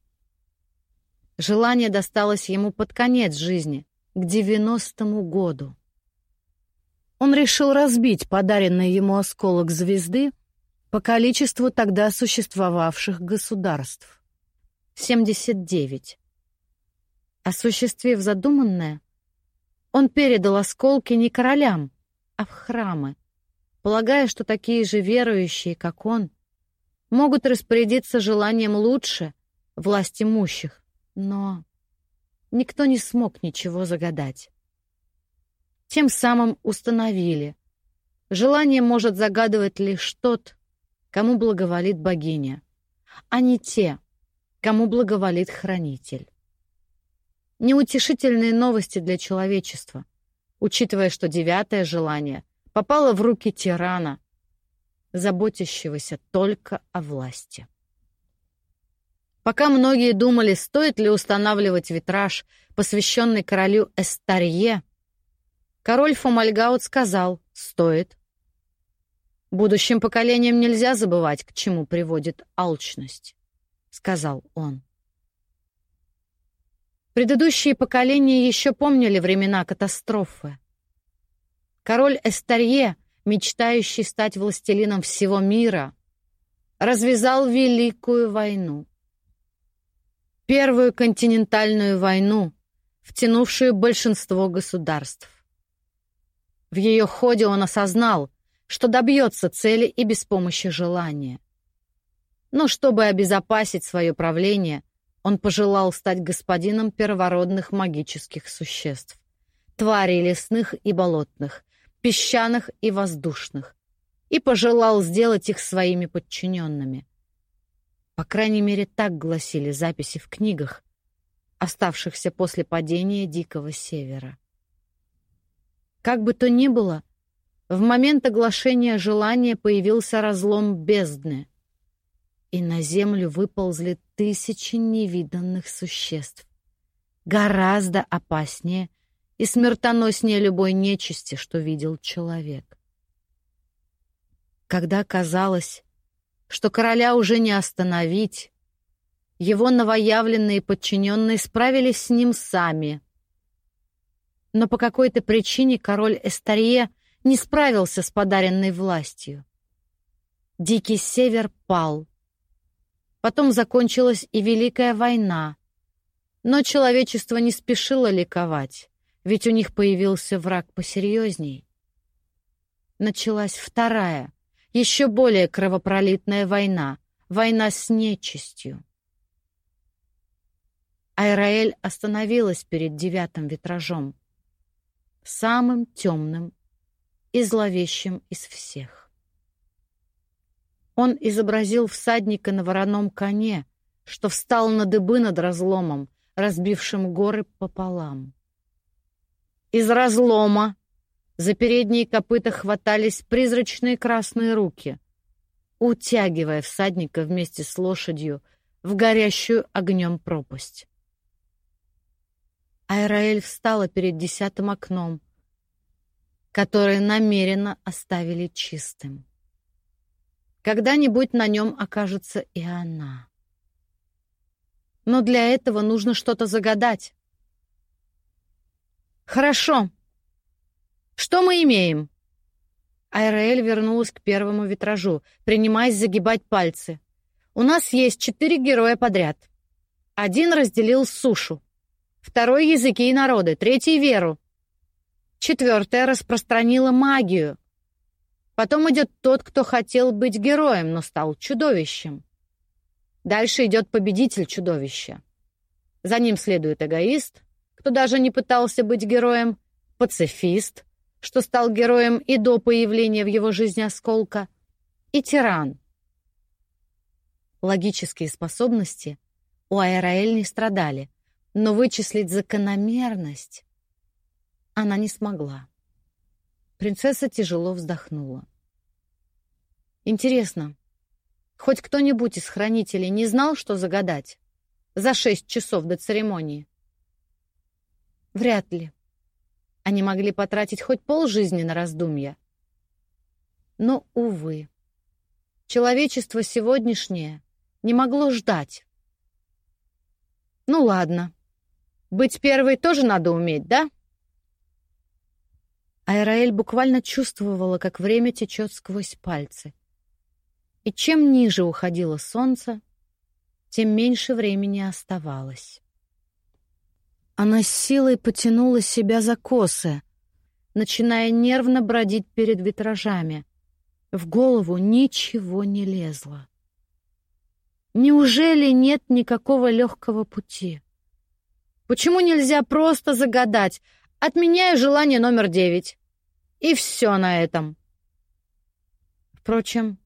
Желание досталось ему под конец жизни, к девяностому году. Он решил разбить подаренный ему осколок звезды по количеству тогда существовавших государств. 79. Осуществив задуманное, он передал осколки не королям, а в храмы, полагая, что такие же верующие, как он, могут распорядиться желанием лучше власть имущих. Но никто не смог ничего загадать. Тем самым установили, желание может загадывать лишь тот, кому благоволит богиня, а не те, кому благоволит хранитель неутешительные новости для человечества, учитывая, что девятое желание попало в руки тирана, заботящегося только о власти. Пока многие думали, стоит ли устанавливать витраж, посвященный королю Эстарье, король Фомальгаут сказал «стоит». «Будущим поколениям нельзя забывать, к чему приводит алчность», — сказал он. Предыдущие поколения еще помнили времена катастрофы. Король Эстарье, мечтающий стать властелином всего мира, развязал Великую войну. Первую континентальную войну, втянувшую большинство государств. В ее ходе он осознал, что добьется цели и без помощи желания. Но чтобы обезопасить свое правление – он пожелал стать господином первородных магических существ, тварей лесных и болотных, песчаных и воздушных, и пожелал сделать их своими подчиненными. По крайней мере, так гласили записи в книгах, оставшихся после падения Дикого Севера. Как бы то ни было, в момент оглашения желания появился разлом бездны — и на землю выползли тысячи невиданных существ. Гораздо опаснее и смертоноснее любой нечисти, что видел человек. Когда казалось, что короля уже не остановить, его новоявленные подчиненные справились с ним сами. Но по какой-то причине король Эстарье не справился с подаренной властью. Дикий север пал — Потом закончилась и Великая война. Но человечество не спешило ликовать, ведь у них появился враг посерьезней. Началась вторая, еще более кровопролитная война, война с нечистью. Айраэль остановилась перед девятым витражом, самым темным и зловещим из всех. Он изобразил всадника на вороном коне, что встал на дыбы над разломом, разбившим горы пополам. Из разлома за передние копыта хватались призрачные красные руки. утягивая всадника вместе с лошадью в горящую огнем пропасть. Айраэль встала перед десятым окном, которое намеренно оставили чистым. Когда-нибудь на нем окажется и она. Но для этого нужно что-то загадать. Хорошо. Что мы имеем? Айраэль вернулась к первому витражу, принимаясь загибать пальцы. У нас есть четыре героя подряд. Один разделил сушу, второй — языки и народы, третий — веру. Четвертая распространила магию. Потом идет тот, кто хотел быть героем, но стал чудовищем. Дальше идет победитель чудовища. За ним следует эгоист, кто даже не пытался быть героем, пацифист, что стал героем и до появления в его жизни осколка, и тиран. Логические способности у Аэраэль не страдали, но вычислить закономерность она не смогла. Принцесса тяжело вздохнула. Интересно, хоть кто-нибудь из хранителей не знал, что загадать? За шесть часов до церемонии? Вряд ли. Они могли потратить хоть полжизни на раздумья. Но, увы, человечество сегодняшнее не могло ждать. Ну ладно. Быть первой тоже надо уметь, да? Айраэль буквально чувствовала, как время течет сквозь пальцы. И чем ниже уходило солнце, тем меньше времени оставалось. Она с силой потянула себя за косы, начиная нервно бродить перед витражами. В голову ничего не лезло. Неужели нет никакого легкого пути? Почему нельзя просто загадать «отменяю желание номер девять» и все на этом? Впрочем,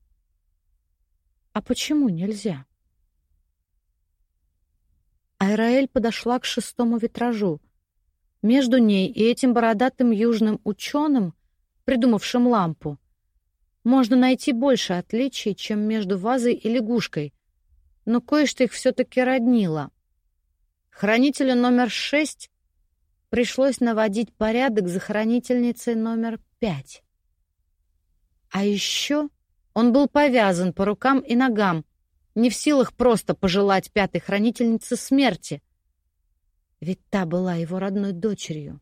а почему нельзя? Айраэль подошла к шестому витражу. Между ней и этим бородатым южным ученым, придумавшим лампу, можно найти больше отличий, чем между вазой и лягушкой, но кое-что их все-таки роднило. Хранителю номер шесть пришлось наводить порядок за хранительницей номер пять. А еще он был повязан по рукам и ногам, не в силах просто пожелать пятой хранительнице смерти. Ведь та была его родной дочерью.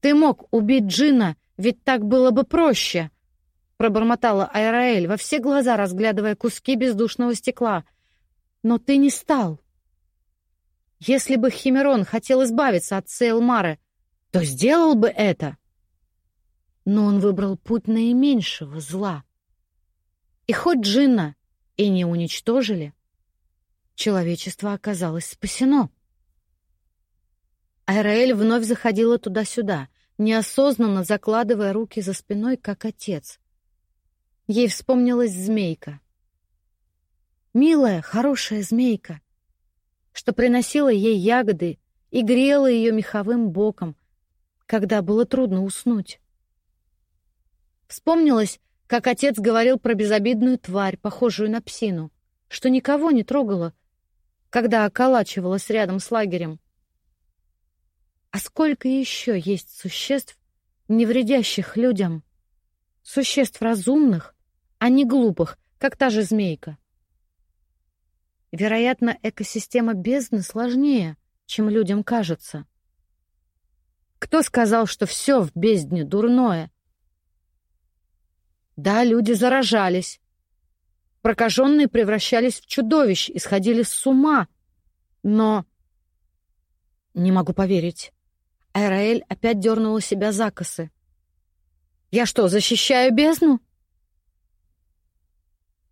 «Ты мог убить Джина, ведь так было бы проще!» Пробормотала Айраэль, во все глаза разглядывая куски бездушного стекла. «Но ты не стал!» Если бы Химерон хотел избавиться от Сейлмары, то сделал бы это. Но он выбрал путь наименьшего зла. И хоть Джинна и не уничтожили, человечество оказалось спасено. Айраэль вновь заходила туда-сюда, неосознанно закладывая руки за спиной, как отец. Ей вспомнилась змейка. Милая, хорошая змейка, что приносила ей ягоды и грела ее меховым боком, когда было трудно уснуть. Вспомнилось, как отец говорил про безобидную тварь, похожую на псину, что никого не трогала, когда околачивалась рядом с лагерем. А сколько еще есть существ, не вредящих людям? Существ разумных, а не глупых, как та же змейка. Вероятно, экосистема бездны сложнее, чем людям кажется. Кто сказал, что все в бездне дурное? Да, люди заражались. Прокаженные превращались в чудовищ и сходили с ума. Но... Не могу поверить. Айраэль опять дернула себя за косы. Я что, защищаю бездну?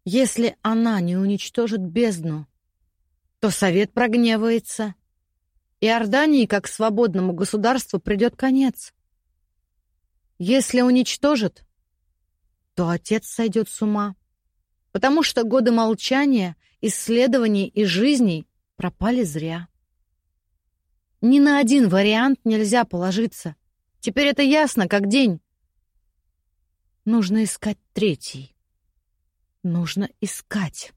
Если она не уничтожит бездну, то Совет прогневается, и Ордании, как свободному государству, придет конец. Если уничтожит, то отец сойдет с ума, потому что годы молчания, исследований и жизней пропали зря. Ни на один вариант нельзя положиться. Теперь это ясно, как день. Нужно искать третий. Нужно искать.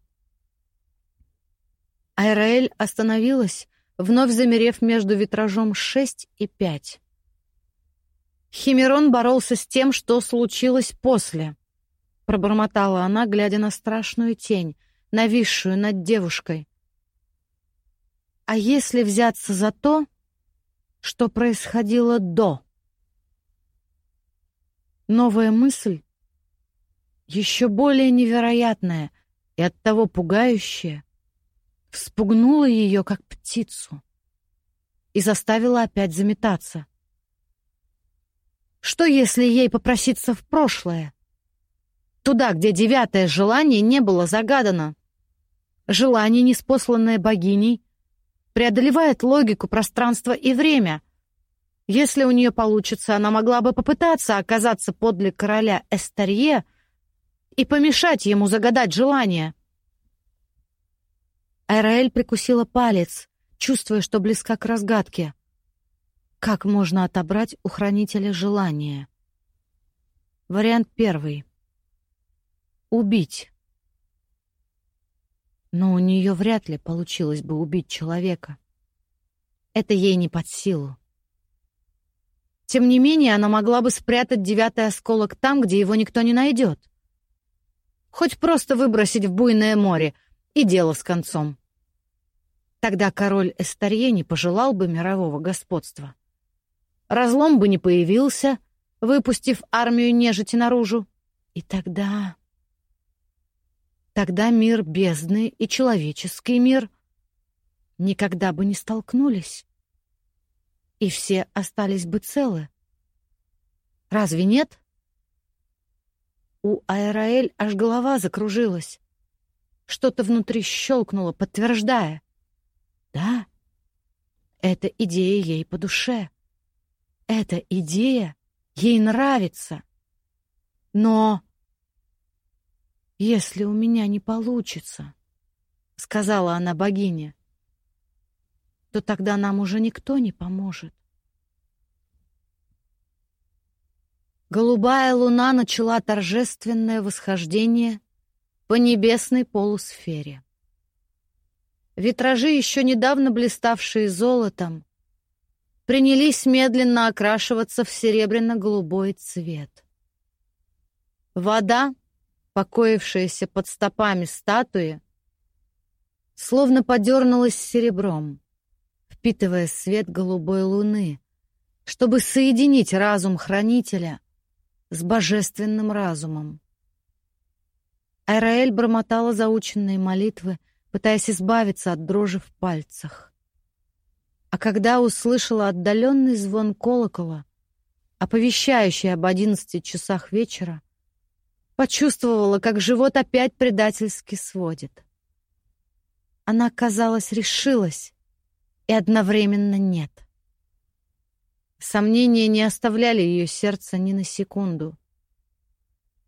Айраэль остановилась, вновь замерев между витражом 6 и 5. Химерон боролся с тем, что случилось после. Пробормотала она, глядя на страшную тень, нависшую над девушкой. А если взяться за то, что происходило до? Новая мысль, еще более невероятная и оттого пугающая, вспугнула ее, как птицу, и заставила опять заметаться. Что, если ей попроситься в прошлое? Туда, где девятое желание не было загадано. Желание, неспосланное богиней, преодолевает логику пространства и время. Если у нее получится, она могла бы попытаться оказаться подле короля Эстерье и помешать ему загадать желание. Айраэль прикусила палец, чувствуя, что близка к разгадке. Как можно отобрать у хранителя желание? Вариант первый. Убить. Но у нее вряд ли получилось бы убить человека. Это ей не под силу. Тем не менее, она могла бы спрятать девятый осколок там, где его никто не найдет. Хоть просто выбросить в буйное море — и дело с концом. Тогда король Эстарье не пожелал бы мирового господства. Разлом бы не появился, выпустив армию нежити наружу. И тогда... Тогда мир бездны и человеческий мир никогда бы не столкнулись. И все остались бы целы. Разве нет? У Аэраэль аж голова закружилась. Что-то внутри щелкнуло, подтверждая. Да, эта идея ей по душе. Эта идея ей нравится. Но если у меня не получится, сказала она богине, то тогда нам уже никто не поможет. Голубая луна начала торжественное восхождение по небесной полусфере. Витражи, еще недавно блиставшие золотом, принялись медленно окрашиваться в серебряно-голубой цвет. Вода, покоившаяся под стопами статуи, словно подернулась серебром, впитывая свет голубой луны, чтобы соединить разум хранителя с божественным разумом. Айраэль бормотала заученные молитвы, пытаясь избавиться от дрожи в пальцах. А когда услышала отдаленный звон колокола, оповещающий об одиннадцати часах вечера, почувствовала, как живот опять предательски сводит. Она, казалось, решилась, и одновременно нет. Сомнения не оставляли ее сердце ни на секунду.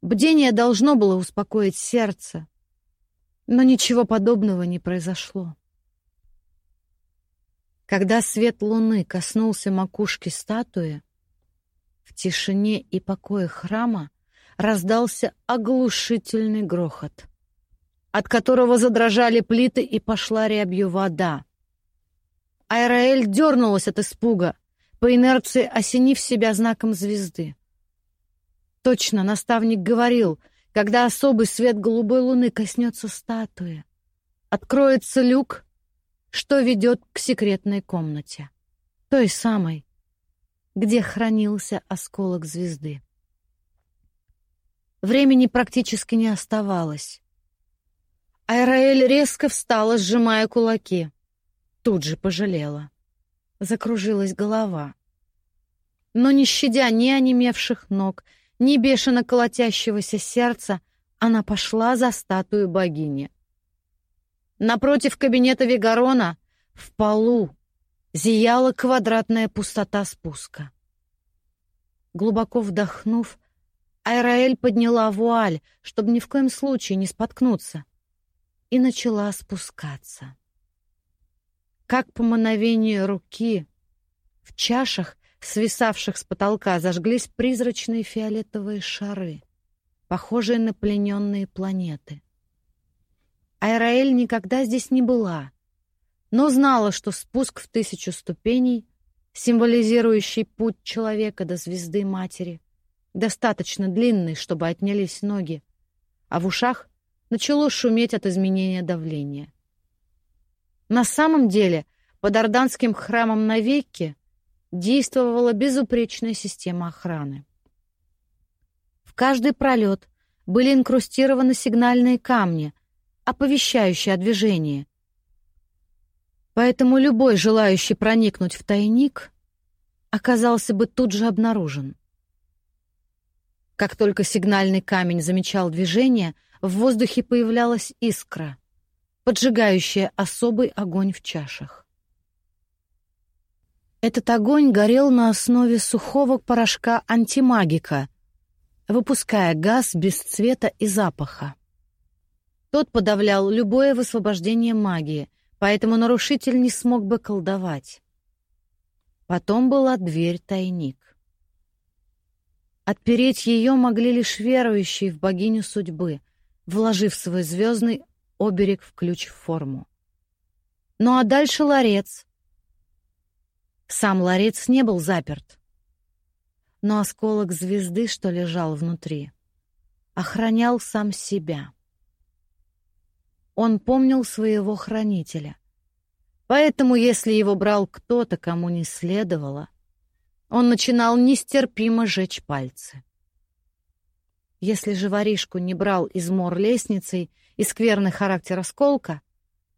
Бдение должно было успокоить сердце, но ничего подобного не произошло. Когда свет луны коснулся макушки статуи, в тишине и покое храма раздался оглушительный грохот, от которого задрожали плиты и пошла рябью вода. Айраэль дернулась от испуга, по инерции осенив себя знаком звезды. Точно, наставник говорил, когда особый свет голубой луны коснется статуи, откроется люк, что ведет к секретной комнате, той самой, где хранился осколок звезды. Времени практически не оставалось. Айраэль резко встала, сжимая кулаки. Тут же пожалела. Закружилась голова. Но не щадя ни онемевших ног, ни бешено колотящегося сердца, она пошла за статую богини. Напротив кабинета Вигарона, в полу, зияла квадратная пустота спуска. Глубоко вдохнув, Айраэль подняла вуаль, чтобы ни в коем случае не споткнуться, и начала спускаться. Как по мановению руки, в чашах свисавших с потолка, зажглись призрачные фиолетовые шары, похожие на плененные планеты. Айраэль никогда здесь не была, но знала, что спуск в тысячу ступеней, символизирующий путь человека до звезды матери, достаточно длинный, чтобы отнялись ноги, а в ушах начало шуметь от изменения давления. На самом деле, под Орданским храмом навеки действовала безупречная система охраны. В каждый пролет были инкрустированы сигнальные камни, оповещающие о движении. Поэтому любой желающий проникнуть в тайник оказался бы тут же обнаружен. Как только сигнальный камень замечал движение, в воздухе появлялась искра, поджигающая особый огонь в чашах. Этот огонь горел на основе сухого порошка антимагика, выпуская газ без цвета и запаха. Тот подавлял любое высвобождение магии, поэтому нарушитель не смог бы колдовать. Потом была дверь-тайник. Отпереть ее могли лишь верующие в богиню судьбы, вложив свой звездный оберег в ключ-форму. Ну а дальше ларец. Сам ларец не был заперт, но осколок звезды, что лежал внутри, охранял сам себя. Он помнил своего хранителя. Поэтому, если его брал кто-то, кому не следовало, он начинал нестерпимо жечь пальцы. Если же воришку не брал измор лестницей и скверный характер осколка,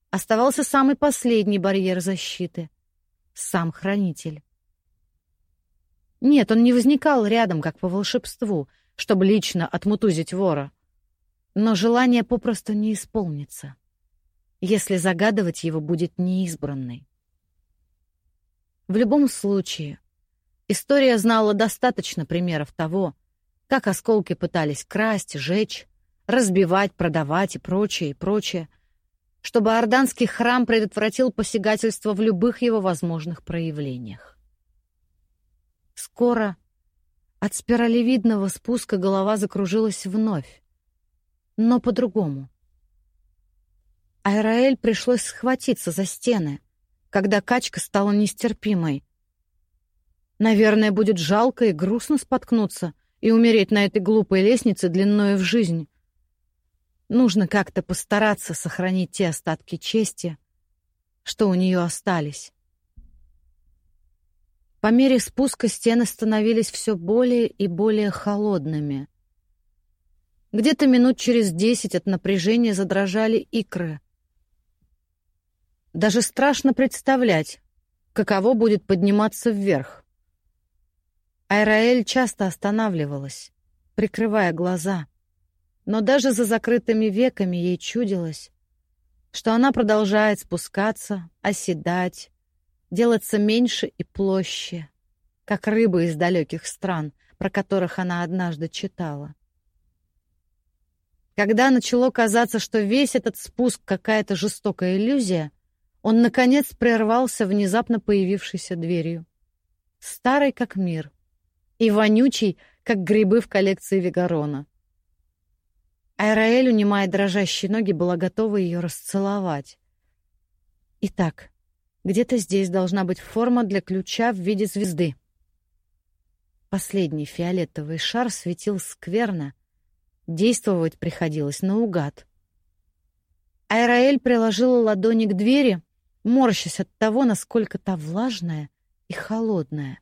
оставался самый последний барьер защиты — сам хранитель. Нет, он не возникал рядом, как по волшебству, чтобы лично отмутузить вора. Но желание попросту не исполнится, если загадывать его будет неизбранный. В любом случае, История знала достаточно примеров того, как осколки пытались красть, жечь, разбивать, продавать и прочее, и прочее, чтобы орданский храм предотвратил посягательство в любых его возможных проявлениях. Скоро от спиралевидного спуска голова закружилась вновь, но по-другому. Айраэль пришлось схватиться за стены, когда качка стала нестерпимой, Наверное, будет жалко и грустно споткнуться и умереть на этой глупой лестнице длиною в жизнь. Нужно как-то постараться сохранить те остатки чести, что у нее остались. По мере спуска стены становились все более и более холодными. Где-то минут через десять от напряжения задрожали икры. Даже страшно представлять, каково будет подниматься вверх. Айраэль часто останавливалась, прикрывая глаза, но даже за закрытыми веками ей чудилось, что она продолжает спускаться, оседать, делаться меньше и площе, как рыбы из далеких стран, про которых она однажды читала. Когда начало казаться, что весь этот спуск какая-то жестокая иллюзия, он, наконец, прервался внезапно появившейся дверью. Старой, как мир — и вонючий, как грибы в коллекции Вигарона. Айраэль, унимая дрожащие ноги, была готова ее расцеловать. Итак, где-то здесь должна быть форма для ключа в виде звезды. Последний фиолетовый шар светил скверно. Действовать приходилось наугад. Айраэль приложила ладони к двери, морщась от того, насколько та влажная и холодная.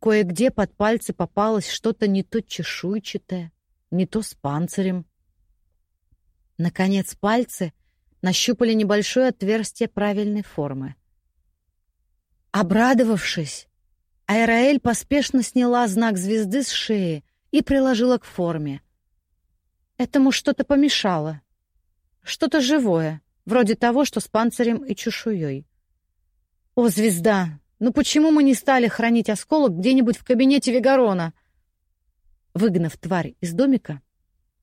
Кое-где под пальцы попалось что-то не то чешуйчатое, не то с панцирем. Наконец пальцы нащупали небольшое отверстие правильной формы. Обрадовавшись, Айраэль поспешно сняла знак звезды с шеи и приложила к форме. Этому что-то помешало. Что-то живое, вроде того, что с панцирем и чешуей. «О, звезда! Ну почему мы не стали хранить осколок где-нибудь в кабинете Вигарона? Выгнав тварь из домика,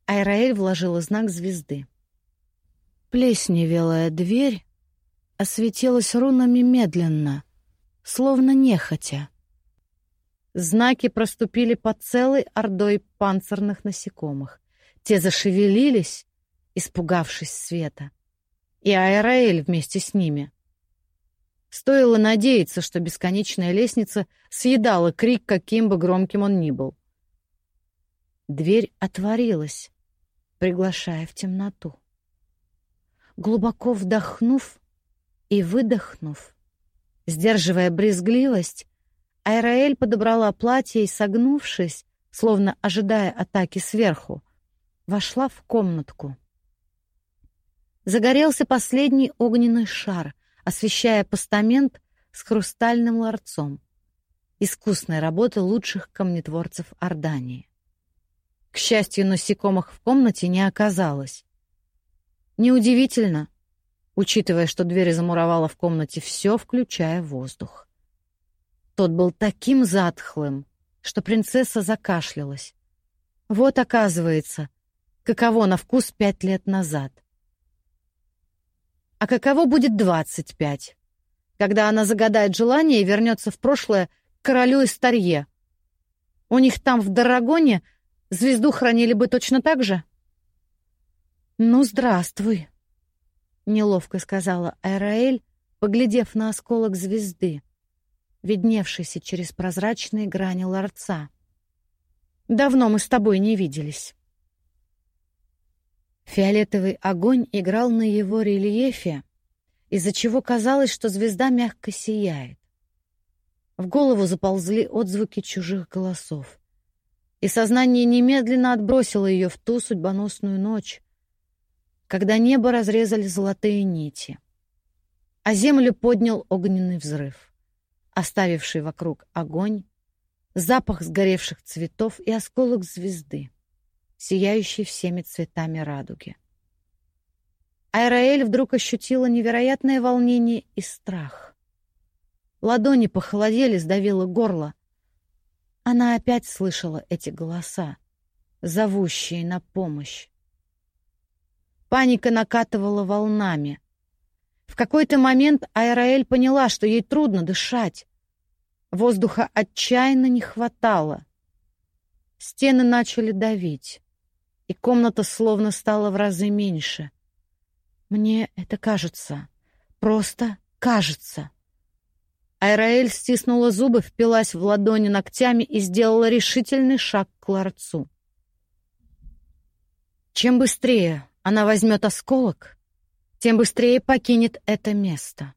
Айраэль вложила знак звезды. Плесневелая дверь осветилась рунами медленно, словно нехотя. Знаки проступили под целой ордой панцирных насекомых. Те зашевелились испугавшись света. И Аэраэль вместе с ними. Стоило надеяться, что бесконечная лестница съедала крик, каким бы громким он ни был. Дверь отворилась, приглашая в темноту. Глубоко вдохнув и выдохнув, сдерживая брезгливость, Айраэль подобрала платье и, согнувшись, словно ожидая атаки сверху, вошла в комнатку. Загорелся последний огненный шар, освещая постамент с хрустальным ларцом. Искусная работа лучших камнетворцев Ордании. К счастью, насекомых в комнате не оказалось. Неудивительно, учитывая, что дверь замуровала в комнате все, включая воздух. Тот был таким затхлым, что принцесса закашлялась. Вот, оказывается, каково на вкус пять лет назад. А каково будет двадцать пять, когда она загадает желание и вернется в прошлое к королю Старье? У них там в Дарагоне звезду хранили бы точно так же? «Ну, здравствуй», — неловко сказала Айраэль, поглядев на осколок звезды видневшийся через прозрачные грани ларца. «Давно мы с тобой не виделись». Фиолетовый огонь играл на его рельефе, из-за чего казалось, что звезда мягко сияет. В голову заползли отзвуки чужих голосов, и сознание немедленно отбросило ее в ту судьбоносную ночь, когда небо разрезали золотые нити, а землю поднял огненный взрыв оставивший вокруг огонь, запах сгоревших цветов и осколок звезды, сияющий всеми цветами радуги. Айраэль вдруг ощутила невероятное волнение и страх. Ладони похолодели, сдавило горло. Она опять слышала эти голоса, зовущие на помощь. Паника накатывала волнами — в какой-то момент Айраэль поняла, что ей трудно дышать. Воздуха отчаянно не хватало. Стены начали давить, и комната словно стала в разы меньше. Мне это кажется. Просто кажется. Айраэль стиснула зубы, впилась в ладони ногтями и сделала решительный шаг к ларцу. Чем быстрее она возьмет осколок, тем быстрее покинет это место.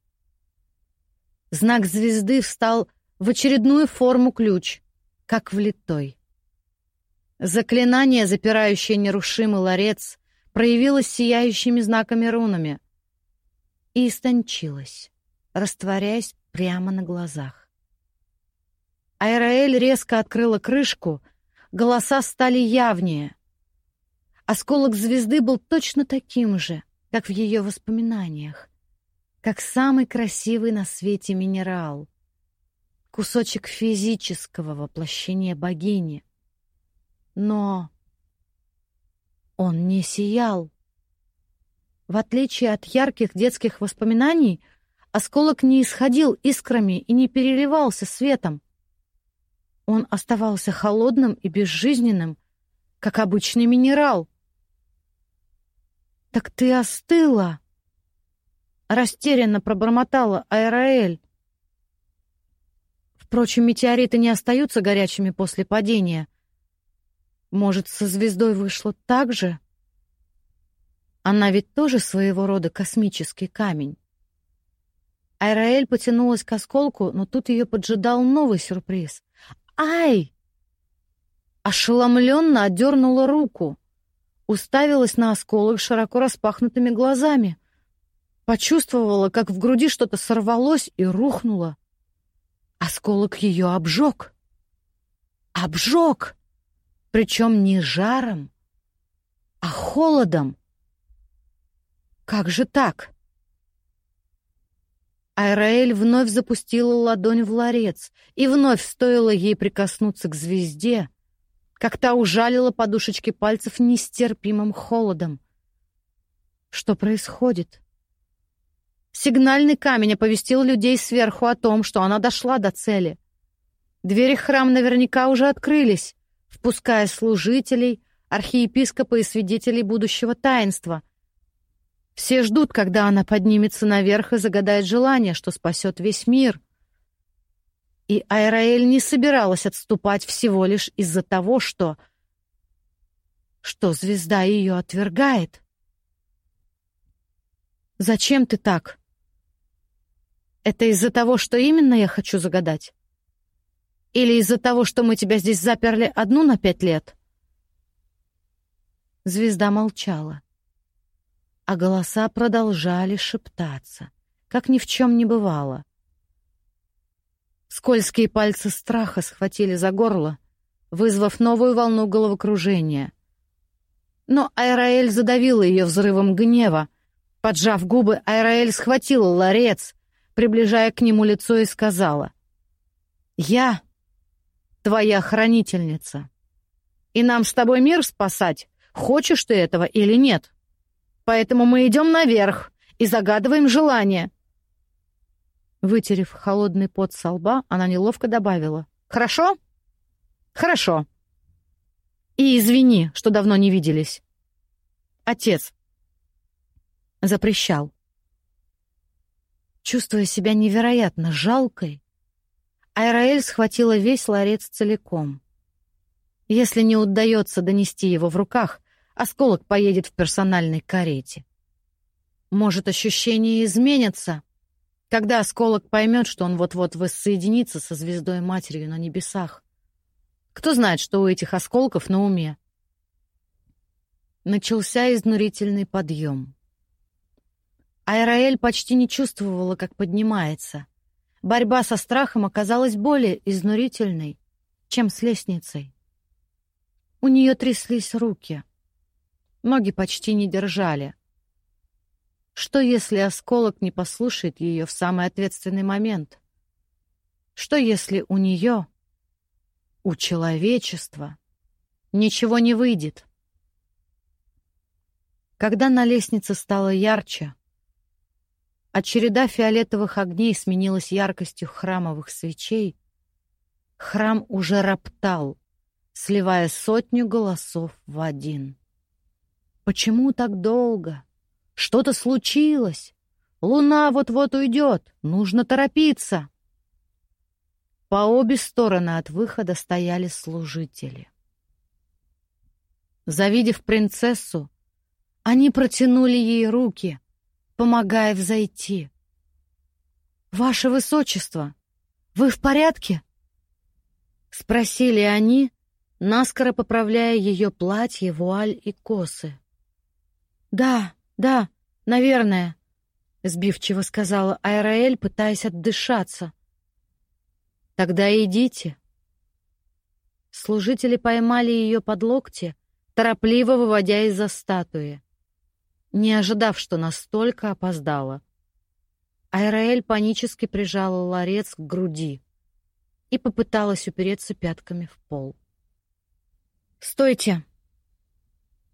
Знак звезды встал в очередную форму ключ, как влитой. Заклинание, запирающее нерушимый ларец, проявилось сияющими знаками рунами и истончилось, растворяясь прямо на глазах. Айраэль резко открыла крышку, голоса стали явнее. Осколок звезды был точно таким же, как в ее воспоминаниях, как самый красивый на свете минерал, кусочек физического воплощения богини. Но он не сиял. В отличие от ярких детских воспоминаний, осколок не исходил искрами и не переливался светом. Он оставался холодным и безжизненным, как обычный минерал — «Так ты остыла!» Растерянно пробормотала Аэроэль. Впрочем, метеориты не остаются горячими после падения. Может, со звездой вышло так же? Она ведь тоже своего рода космический камень. Айраэль потянулась к осколку, но тут ее поджидал новый сюрприз. «Ай!» Ошеломленно отдернула руку уставилась на осколок широко распахнутыми глазами. Почувствовала, как в груди что-то сорвалось и рухнуло. Осколок ее обжег. Обжег! Причем не жаром, а холодом. Как же так? Айраэль вновь запустила ладонь в ларец, и вновь стоило ей прикоснуться к звезде, как та ужалила подушечки пальцев нестерпимым холодом. Что происходит? Сигнальный камень оповестил людей сверху о том, что она дошла до цели. Двери храма наверняка уже открылись, впуская служителей, архиепископа и свидетелей будущего таинства — Все ждут, когда она поднимется наверх и загадает желание, что спасет весь мир. И Айраэль не собиралась отступать всего лишь из-за того, что... что звезда ее отвергает. «Зачем ты так?» «Это из-за того, что именно я хочу загадать? Или из-за того, что мы тебя здесь заперли одну на пять лет?» Звезда молчала а голоса продолжали шептаться, как ни в чем не бывало. Скользкие пальцы страха схватили за горло, вызвав новую волну головокружения. Но Айраэль задавила ее взрывом гнева. Поджав губы, Айраэль схватила ларец, приближая к нему лицо, и сказала, «Я твоя хранительница, и нам с тобой мир спасать, хочешь ты этого или нет?» Поэтому мы идем наверх и загадываем желание». Вытерев холодный пот со лба, она неловко добавила. «Хорошо? Хорошо. И извини, что давно не виделись. Отец запрещал. Чувствуя себя невероятно жалкой, Айраэль схватила весь ларец целиком. Если не удается донести его в руках, Осколок поедет в персональной карете. Может, ощущения изменятся, когда осколок поймет, что он вот-вот воссоединится со звездой-матерью на небесах. Кто знает, что у этих осколков на уме? Начался изнурительный подъем. Айраэль почти не чувствовала, как поднимается. Борьба со страхом оказалась более изнурительной, чем с лестницей. У нее тряслись руки. Ноги почти не держали. Что, если осколок не послушает ее в самый ответственный момент? Что, если у нее, у человечества, ничего не выйдет? Когда на лестнице стало ярче, а череда фиолетовых огней сменилась яркостью храмовых свечей, храм уже роптал, сливая сотню голосов в один. Почему так долго? Что-то случилось. Луна вот-вот уйдет. Нужно торопиться. По обе стороны от выхода стояли служители. Завидев принцессу, они протянули ей руки, помогая взойти. «Ваше Высочество, вы в порядке?» — спросили они, наскоро поправляя ее платье, вуаль и косы. «Да, да, наверное», — сбивчиво сказала Айраэль, пытаясь отдышаться. «Тогда идите». Служители поймали ее под локти, торопливо выводя из-за статуи, не ожидав, что настолько опоздала. Айраэль панически прижала ларец к груди и попыталась упереться пятками в пол. «Стойте!»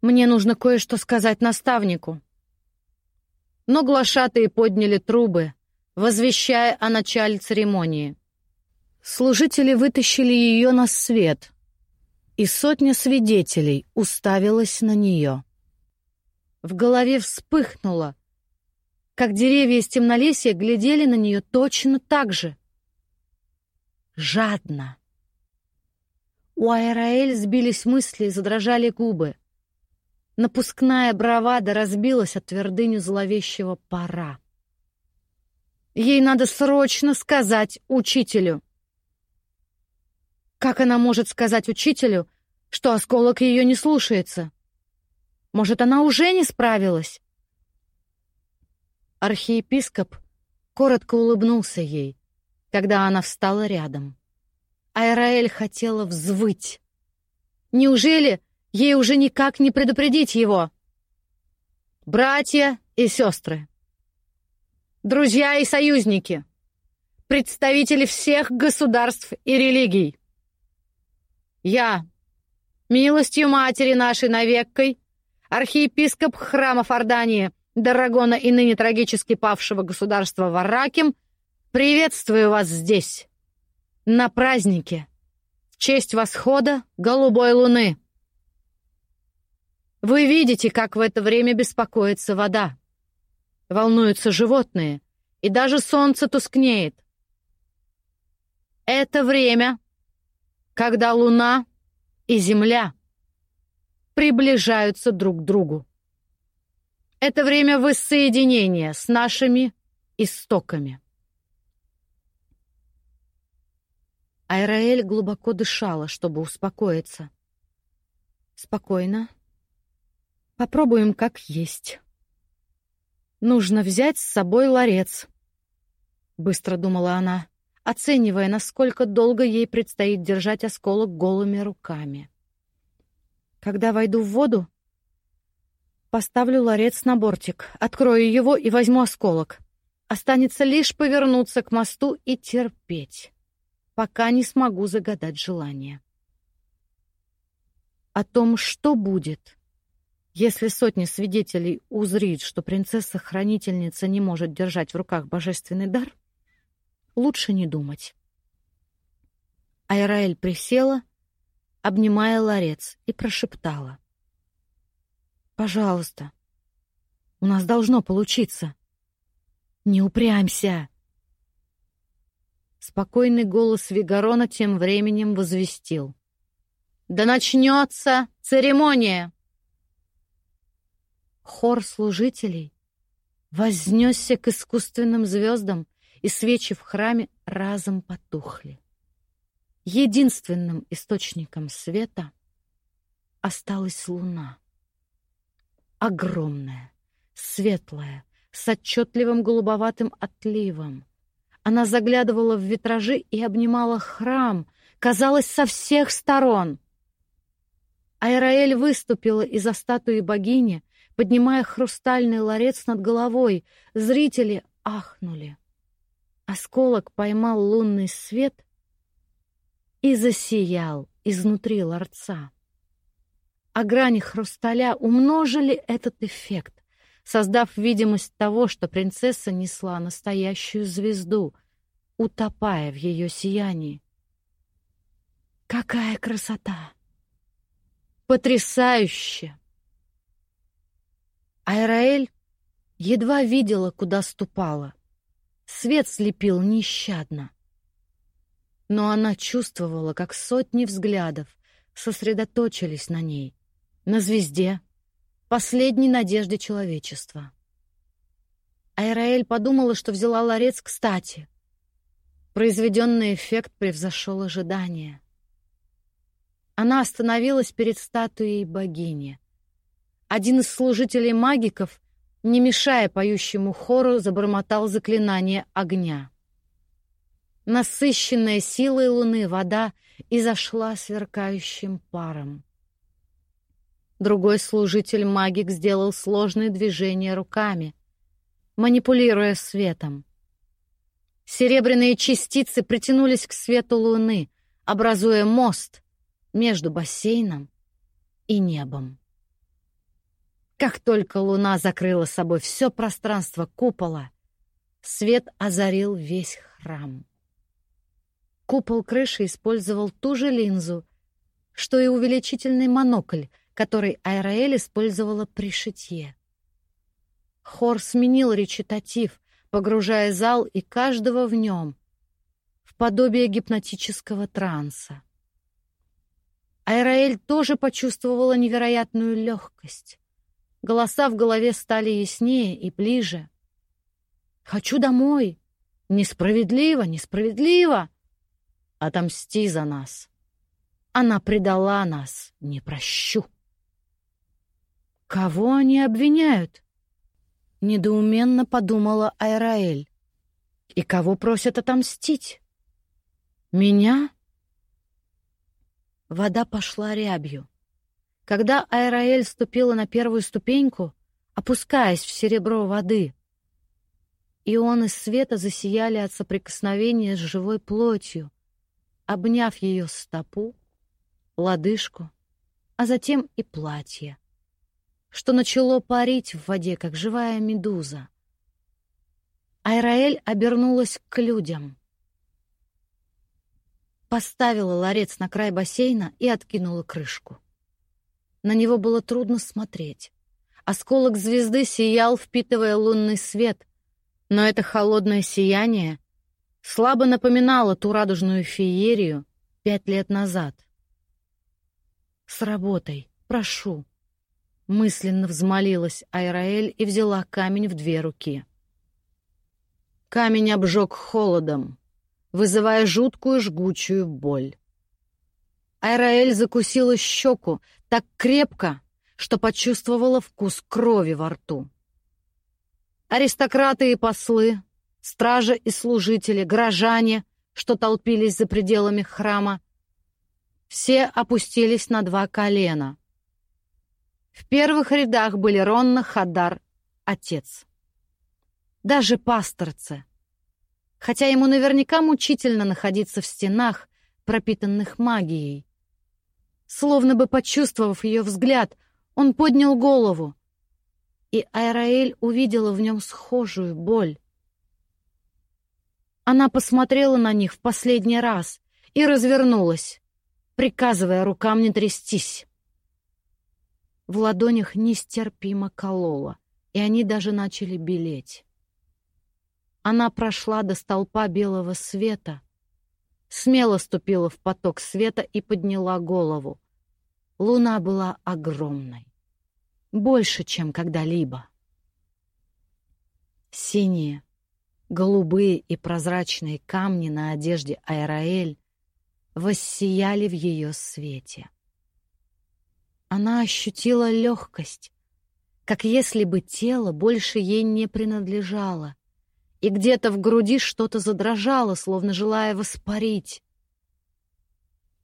Мне нужно кое-что сказать наставнику. Но глашатые подняли трубы, возвещая о начале церемонии. Служители вытащили ее на свет, и сотня свидетелей уставилась на нее. В голове вспыхнуло, как деревья из темнолесья глядели на нее точно так же. Жадно. У Айраэль сбились мысли и задрожали губы. Напускная бравада разбилась от твердыню зловещего пора. Ей надо срочно сказать учителю. Как она может сказать учителю, что осколок ее не слушается? Может, она уже не справилась? Архиепископ коротко улыбнулся ей, когда она встала рядом. Айраэль хотела взвыть. Неужели Ей уже никак не предупредить его. Братья и сестры, друзья и союзники, представители всех государств и религий. Я, милостью матери нашей навеккой, архиепископ храма Фордании, Дарагона и ныне трагически павшего государства Вараким, приветствую вас здесь, на празднике, в честь восхода голубой луны. Вы видите, как в это время беспокоится вода. волнуются животные, и даже солнце тускнеет. Это время, когда Луна и Земля приближаются друг к другу. Это время воссоединения с нашими истоками. Айраэль глубоко дышала, чтобы успокоиться. Спокойно. Попробуем как есть. Нужно взять с собой ларец. Быстро думала она оценивая, насколько долго ей предстоит держать осколок голыми руками. Когда войду в воду, поставлю ларец на бортик, открою его и возьму осколок. Останется лишь повернуться к мосту и терпеть, пока не смогу загадать желание. О том, что будет, если сотни свидетелей узрит, что принцесса-хранительница не может держать в руках божественный дар, лучше не думать. Айраэль присела, обнимая ларец, и прошептала. «Пожалуйста, у нас должно получиться. Не упрямься!» Спокойный голос Вигарона тем временем возвестил. «Да начнется церемония!» Хор служителей вознесся к искусственным звездам, и свечи в храме разом потухли. Единственным источником света осталась луна. Огромная, светлая, с отчетливым голубоватым отливом. Она заглядывала в витражи и обнимала храм, казалось, со всех сторон. Айраэль выступила из-за статуи богини, поднимая хрустальный ларец над головой. Зрители ахнули. Осколок поймал лунный свет и засиял изнутри ларца. А грани хрусталя умножили этот эффект, создав видимость того, что принцесса несла настоящую звезду, утопая в ее сиянии. Какая красота! Потрясающе! Айраэль едва видела, куда ступала — Свет слепил нещадно. Но она чувствовала, как сотни взглядов сосредоточились на ней, на звезде, последней надежде человечества. Айраэль подумала, что взяла ларец кстати. Произведенный эффект превзошел ожидания. Она остановилась перед статуей богини. Один из служителей магиков не мешая поющему хору, забормотал заклинание огня. Насыщенная силой луны вода изошла сверкающим паром. Другой служитель-магик сделал сложные движения руками, манипулируя светом. Серебряные частицы притянулись к свету луны, образуя мост между бассейном и небом. Как только луна закрыла собой все пространство купола, свет озарил весь храм. Купол крыши использовал ту же линзу, что и увеличительный монокль, который Айраэль использовала при шитье. Хор сменил речитатив, погружая зал и каждого в нем в подобие гипнотического транса. Айраэль тоже почувствовала невероятную легкость. Голоса в голове стали яснее и ближе. «Хочу домой! Несправедливо, несправедливо! Отомсти за нас! Она предала нас, не прощу!» «Кого они обвиняют?» — недоуменно подумала Айраэль. «И кого просят отомстить? Меня?» Вода пошла рябью. Когда Айраэль ступила на первую ступеньку, опускаясь в серебро воды, ионы света засияли от соприкосновения с живой плотью, обняв ее стопу, лодыжку, а затем и платье, что начало парить в воде, как живая медуза. Айраэль обернулась к людям. Поставила ларец на край бассейна и откинула крышку. На него было трудно смотреть. Осколок звезды сиял, впитывая лунный свет, но это холодное сияние слабо напоминало ту радужную феерию пять лет назад. «Сработай, прошу», — мысленно взмолилась Айраэль и взяла камень в две руки. Камень обжег холодом, вызывая жуткую жгучую боль. Айраэль закусила щеку так крепко, что почувствовала вкус крови во рту. Аристократы и послы, стражи и служители, горожане, что толпились за пределами храма, все опустились на два колена. В первых рядах были Ронна, Хадар, отец. Даже пасторце. Хотя ему наверняка мучительно находиться в стенах, пропитанных магией. Словно бы почувствовав ее взгляд, он поднял голову, и Айраэль увидела в нем схожую боль. Она посмотрела на них в последний раз и развернулась, приказывая рукам не трястись. В ладонях нестерпимо кололо, и они даже начали белеть. Она прошла до столпа белого света, смело ступила в поток света и подняла голову. Луна была огромной. Больше, чем когда-либо. Синие, голубые и прозрачные камни на одежде Айраэль воссияли в ее свете. Она ощутила легкость, как если бы тело больше ей не принадлежало, и где-то в груди что-то задрожало, словно желая воспарить.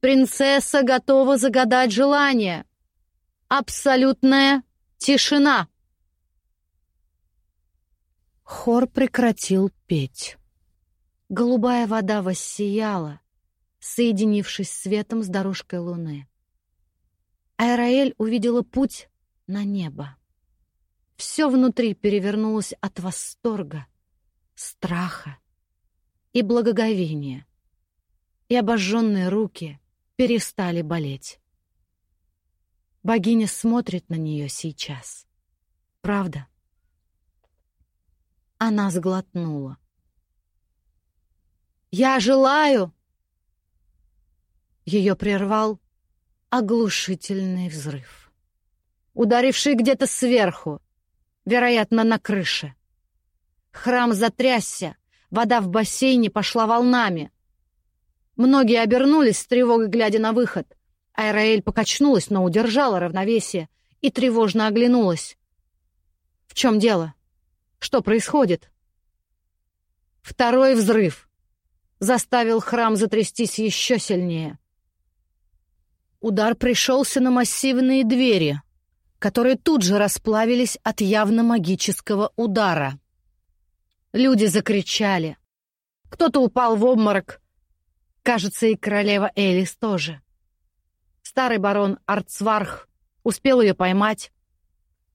Принцесса готова загадать желание. Абсолютная тишина. Хор прекратил петь. Голубая вода воссияла, соединившись светом с дорожкой луны. Айраэль увидела путь на небо. Все внутри перевернулось от восторга, страха и благоговения, и обожженные руки перестали болеть. Богиня смотрит на нее сейчас. Правда? Она сглотнула. «Я желаю!» Ее прервал оглушительный взрыв, ударивший где-то сверху, вероятно, на крыше. Храм затрясся, вода в бассейне пошла волнами — Многие обернулись с тревогой, глядя на выход. Айраэль покачнулась, но удержала равновесие и тревожно оглянулась. «В чем дело? Что происходит?» Второй взрыв заставил храм затрястись еще сильнее. Удар пришелся на массивные двери, которые тут же расплавились от явно магического удара. Люди закричали. Кто-то упал в обморок, Кажется, и королева Элис тоже. Старый барон Арцварх успел ее поймать.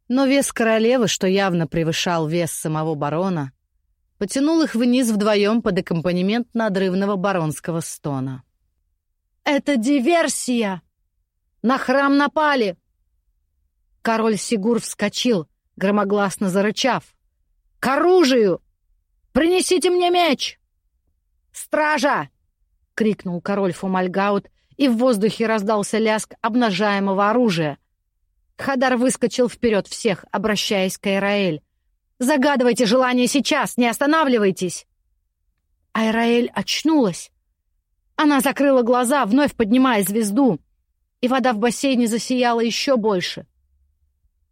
Но вес королевы, что явно превышал вес самого барона, потянул их вниз вдвоем под аккомпанемент надрывного баронского стона. «Это диверсия! На храм напали!» Король Сигур вскочил, громогласно зарычав. «К оружию! Принесите мне меч!» «Стража! — крикнул король Фомальгаут, и в воздухе раздался ляск обнажаемого оружия. Хадар выскочил вперед всех, обращаясь к Айраэль. «Загадывайте желание сейчас, не останавливайтесь!» Айраэль очнулась. Она закрыла глаза, вновь поднимая звезду, и вода в бассейне засияла еще больше.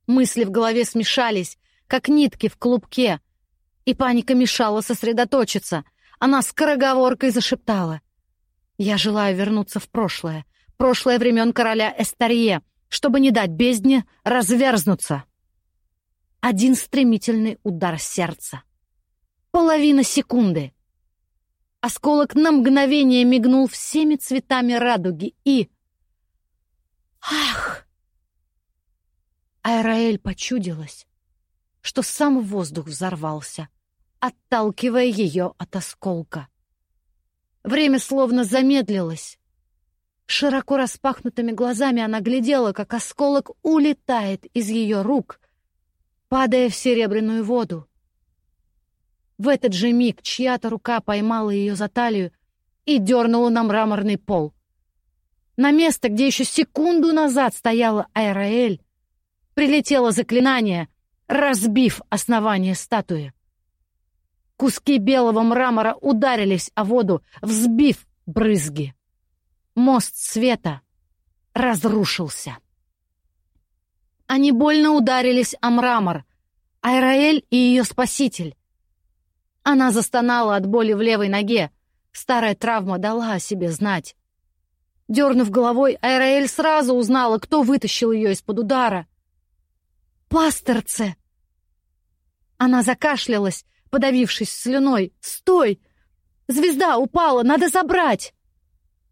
Мысли в голове смешались, как нитки в клубке, и паника мешала сосредоточиться. Она скороговоркой зашептала — я желаю вернуться в прошлое, прошлое времен короля Эстарье, чтобы не дать бездне разверзнуться. Один стремительный удар сердца. Половина секунды. Осколок на мгновение мигнул всеми цветами радуги и... Ах! Айраэль почудилась, что сам воздух взорвался, отталкивая ее от осколка. Время словно замедлилось. Широко распахнутыми глазами она глядела, как осколок улетает из ее рук, падая в серебряную воду. В этот же миг чья-то рука поймала ее за талию и дернула на мраморный пол. На место, где еще секунду назад стояла Айраэль, прилетело заклинание, разбив основание статуи. Куски белого мрамора ударились о воду, взбив брызги. Мост света разрушился. Они больно ударились о мрамор. Айраэль и ее спаситель. Она застонала от боли в левой ноге. Старая травма дала о себе знать. Дернув головой, Айраэль сразу узнала, кто вытащил ее из-под удара. «Пасторце!» Она закашлялась, подавившись слюной. «Стой! Звезда упала, надо забрать!»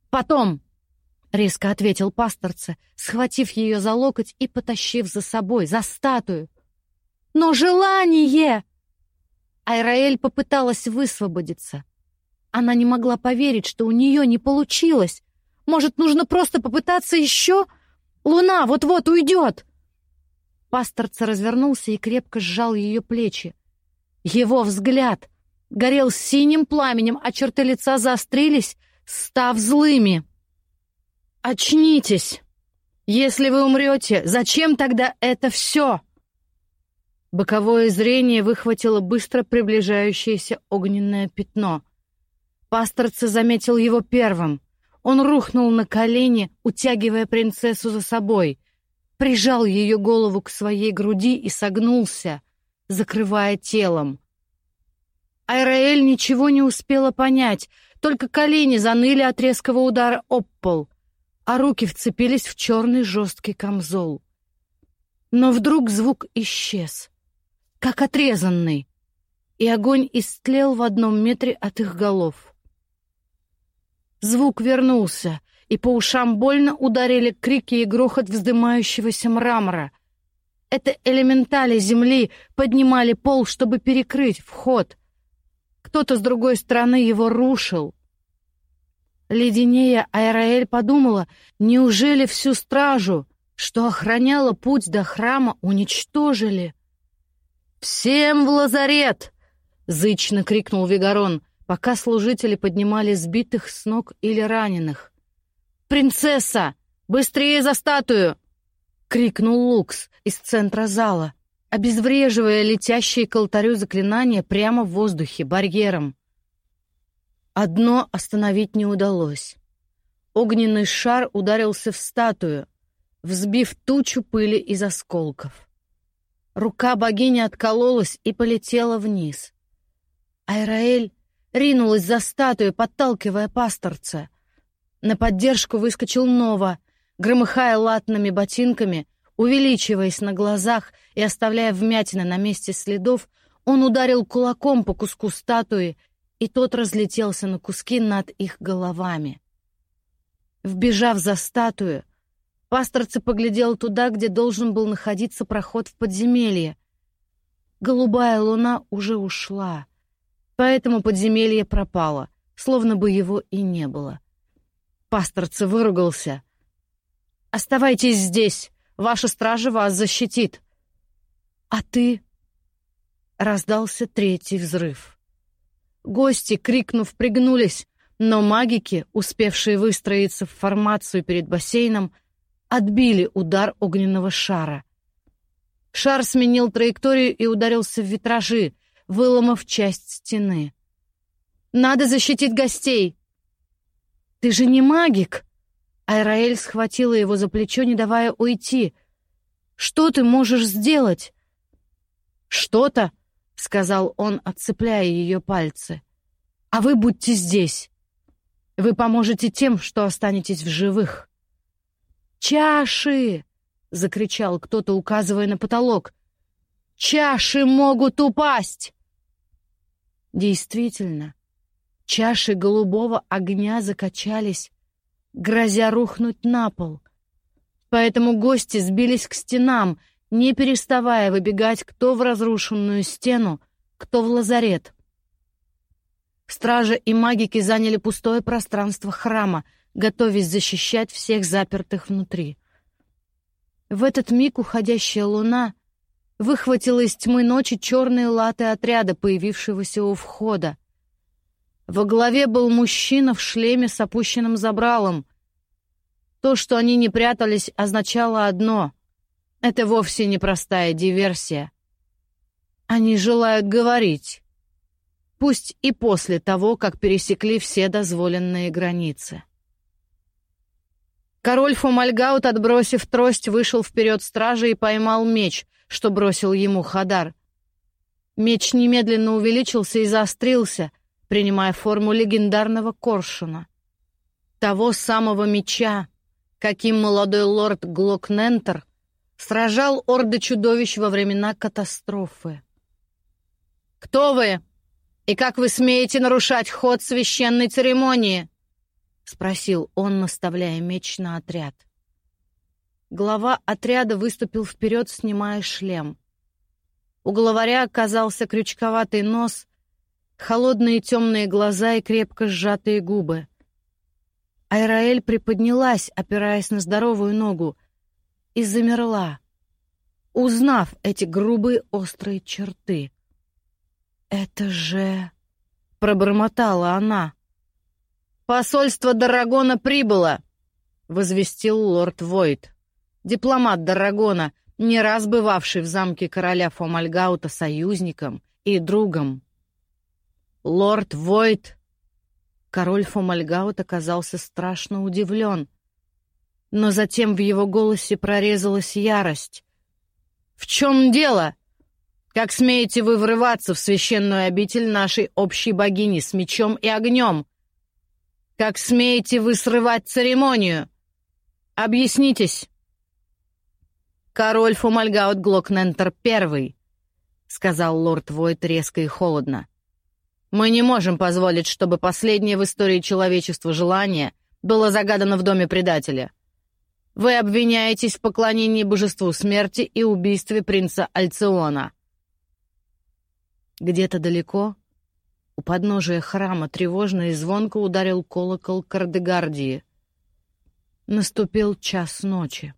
«Потом!» — резко ответил пасторце, схватив ее за локоть и потащив за собой, за статую. «Но желание!» Айраэль попыталась высвободиться. Она не могла поверить, что у нее не получилось. Может, нужно просто попытаться еще? Луна вот-вот уйдет. Пасторца развернулся и крепко сжал ее плечи. Его взгляд горел синим пламенем, а черты лица заострились, став злыми. «Очнитесь! Если вы умрете, зачем тогда это все?» Боковое зрение выхватило быстро приближающееся огненное пятно. Пасторце заметил его первым. Он рухнул на колени, утягивая принцессу за собой, прижал ее голову к своей груди и согнулся — закрывая телом. Айраэль ничего не успела понять, только колени заныли от резкого удара об пол, а руки вцепились в черный жесткий камзол. Но вдруг звук исчез, как отрезанный, и огонь истлел в одном метре от их голов. Звук вернулся, и по ушам больно ударили крики и грохот вздымающегося мрамора — это элементали земли поднимали пол, чтобы перекрыть вход. Кто-то с другой стороны его рушил. Леденея Айраэль подумала, неужели всю стражу, что охраняла путь до храма, уничтожили? «Всем в лазарет!» — зычно крикнул Вигарон, пока служители поднимали сбитых с ног или раненых. «Принцесса! Быстрее за статую!» — крикнул Лукс из центра зала, обезвреживая летящие к алтарю заклинания прямо в воздухе, барьером. Одно остановить не удалось. Огненный шар ударился в статую, взбив тучу пыли из осколков. Рука богини откололась и полетела вниз. Айраэль ринулась за статую, подталкивая пасторца. На поддержку выскочил Нова, громыхая латными ботинками Увеличиваясь на глазах и оставляя вмятины на месте следов, он ударил кулаком по куску статуи, и тот разлетелся на куски над их головами. Вбежав за статую, пасторце поглядел туда, где должен был находиться проход в подземелье. Голубая луна уже ушла, поэтому подземелье пропало, словно бы его и не было. Пасторце выругался. «Оставайтесь здесь!» Ваша стража вас защитит. А ты? Раздался третий взрыв. Гости, крикнув, пригнулись, но магики, успевшие выстроиться в формацию перед бассейном, отбили удар огненного шара. Шар сменил траекторию и ударился в витражи, выломав часть стены. «Надо защитить гостей!» «Ты же не магик!» Айраэль схватила его за плечо, не давая уйти. «Что ты можешь сделать?» «Что-то», — сказал он, отцепляя ее пальцы. «А вы будьте здесь. Вы поможете тем, что останетесь в живых». «Чаши!» — закричал кто-то, указывая на потолок. «Чаши могут упасть!» Действительно, чаши голубого огня закачались, грозя рухнуть на пол. Поэтому гости сбились к стенам, не переставая выбегать кто в разрушенную стену, кто в лазарет. Стражи и магики заняли пустое пространство храма, готовясь защищать всех запертых внутри. В этот миг уходящая луна выхватил из тьмы ночи черные латы отряда, появившегося у входа. Во главе был мужчина в шлеме с опущенным забралом. То, что они не прятались, означало одно — это вовсе не простая диверсия. Они желают говорить, пусть и после того, как пересекли все дозволенные границы. Король Фомальгаут, отбросив трость, вышел вперед стражи и поймал меч, что бросил ему Хадар. Меч немедленно увеличился и заострился, принимая форму легендарного коршуна. Того самого меча, каким молодой лорд Глокнентер сражал орды чудовищ во времена катастрофы. «Кто вы? И как вы смеете нарушать ход священной церемонии?» — спросил он, наставляя меч на отряд. Глава отряда выступил вперед, снимая шлем. У главаря оказался крючковатый нос, холодные темные глаза и крепко сжатые губы. Айраэль приподнялась, опираясь на здоровую ногу, и замерла, узнав эти грубые острые черты. «Это же...» — пробормотала она. «Посольство Дарагона прибыло!» — возвестил лорд Войт. Дипломат Дарагона, не раз бывавший в замке короля Фомальгаута союзником и другом. «Лорд Войт!» Король Фомальгаут оказался страшно удивлен. Но затем в его голосе прорезалась ярость. «В чем дело? Как смеете вы врываться в священную обитель нашей общей богини с мечом и огнем? Как смеете вы срывать церемонию? Объяснитесь!» «Король Фомальгаут Глокнентер Первый», — сказал лорд Войт резко и холодно. «Мы не можем позволить, чтобы последнее в истории человечества желание было загадано в доме предателя. Вы обвиняетесь в поклонении божеству смерти и убийстве принца Альциона». Где-то далеко, у подножия храма тревожно и звонко ударил колокол Кардегардии. Наступил час ночи.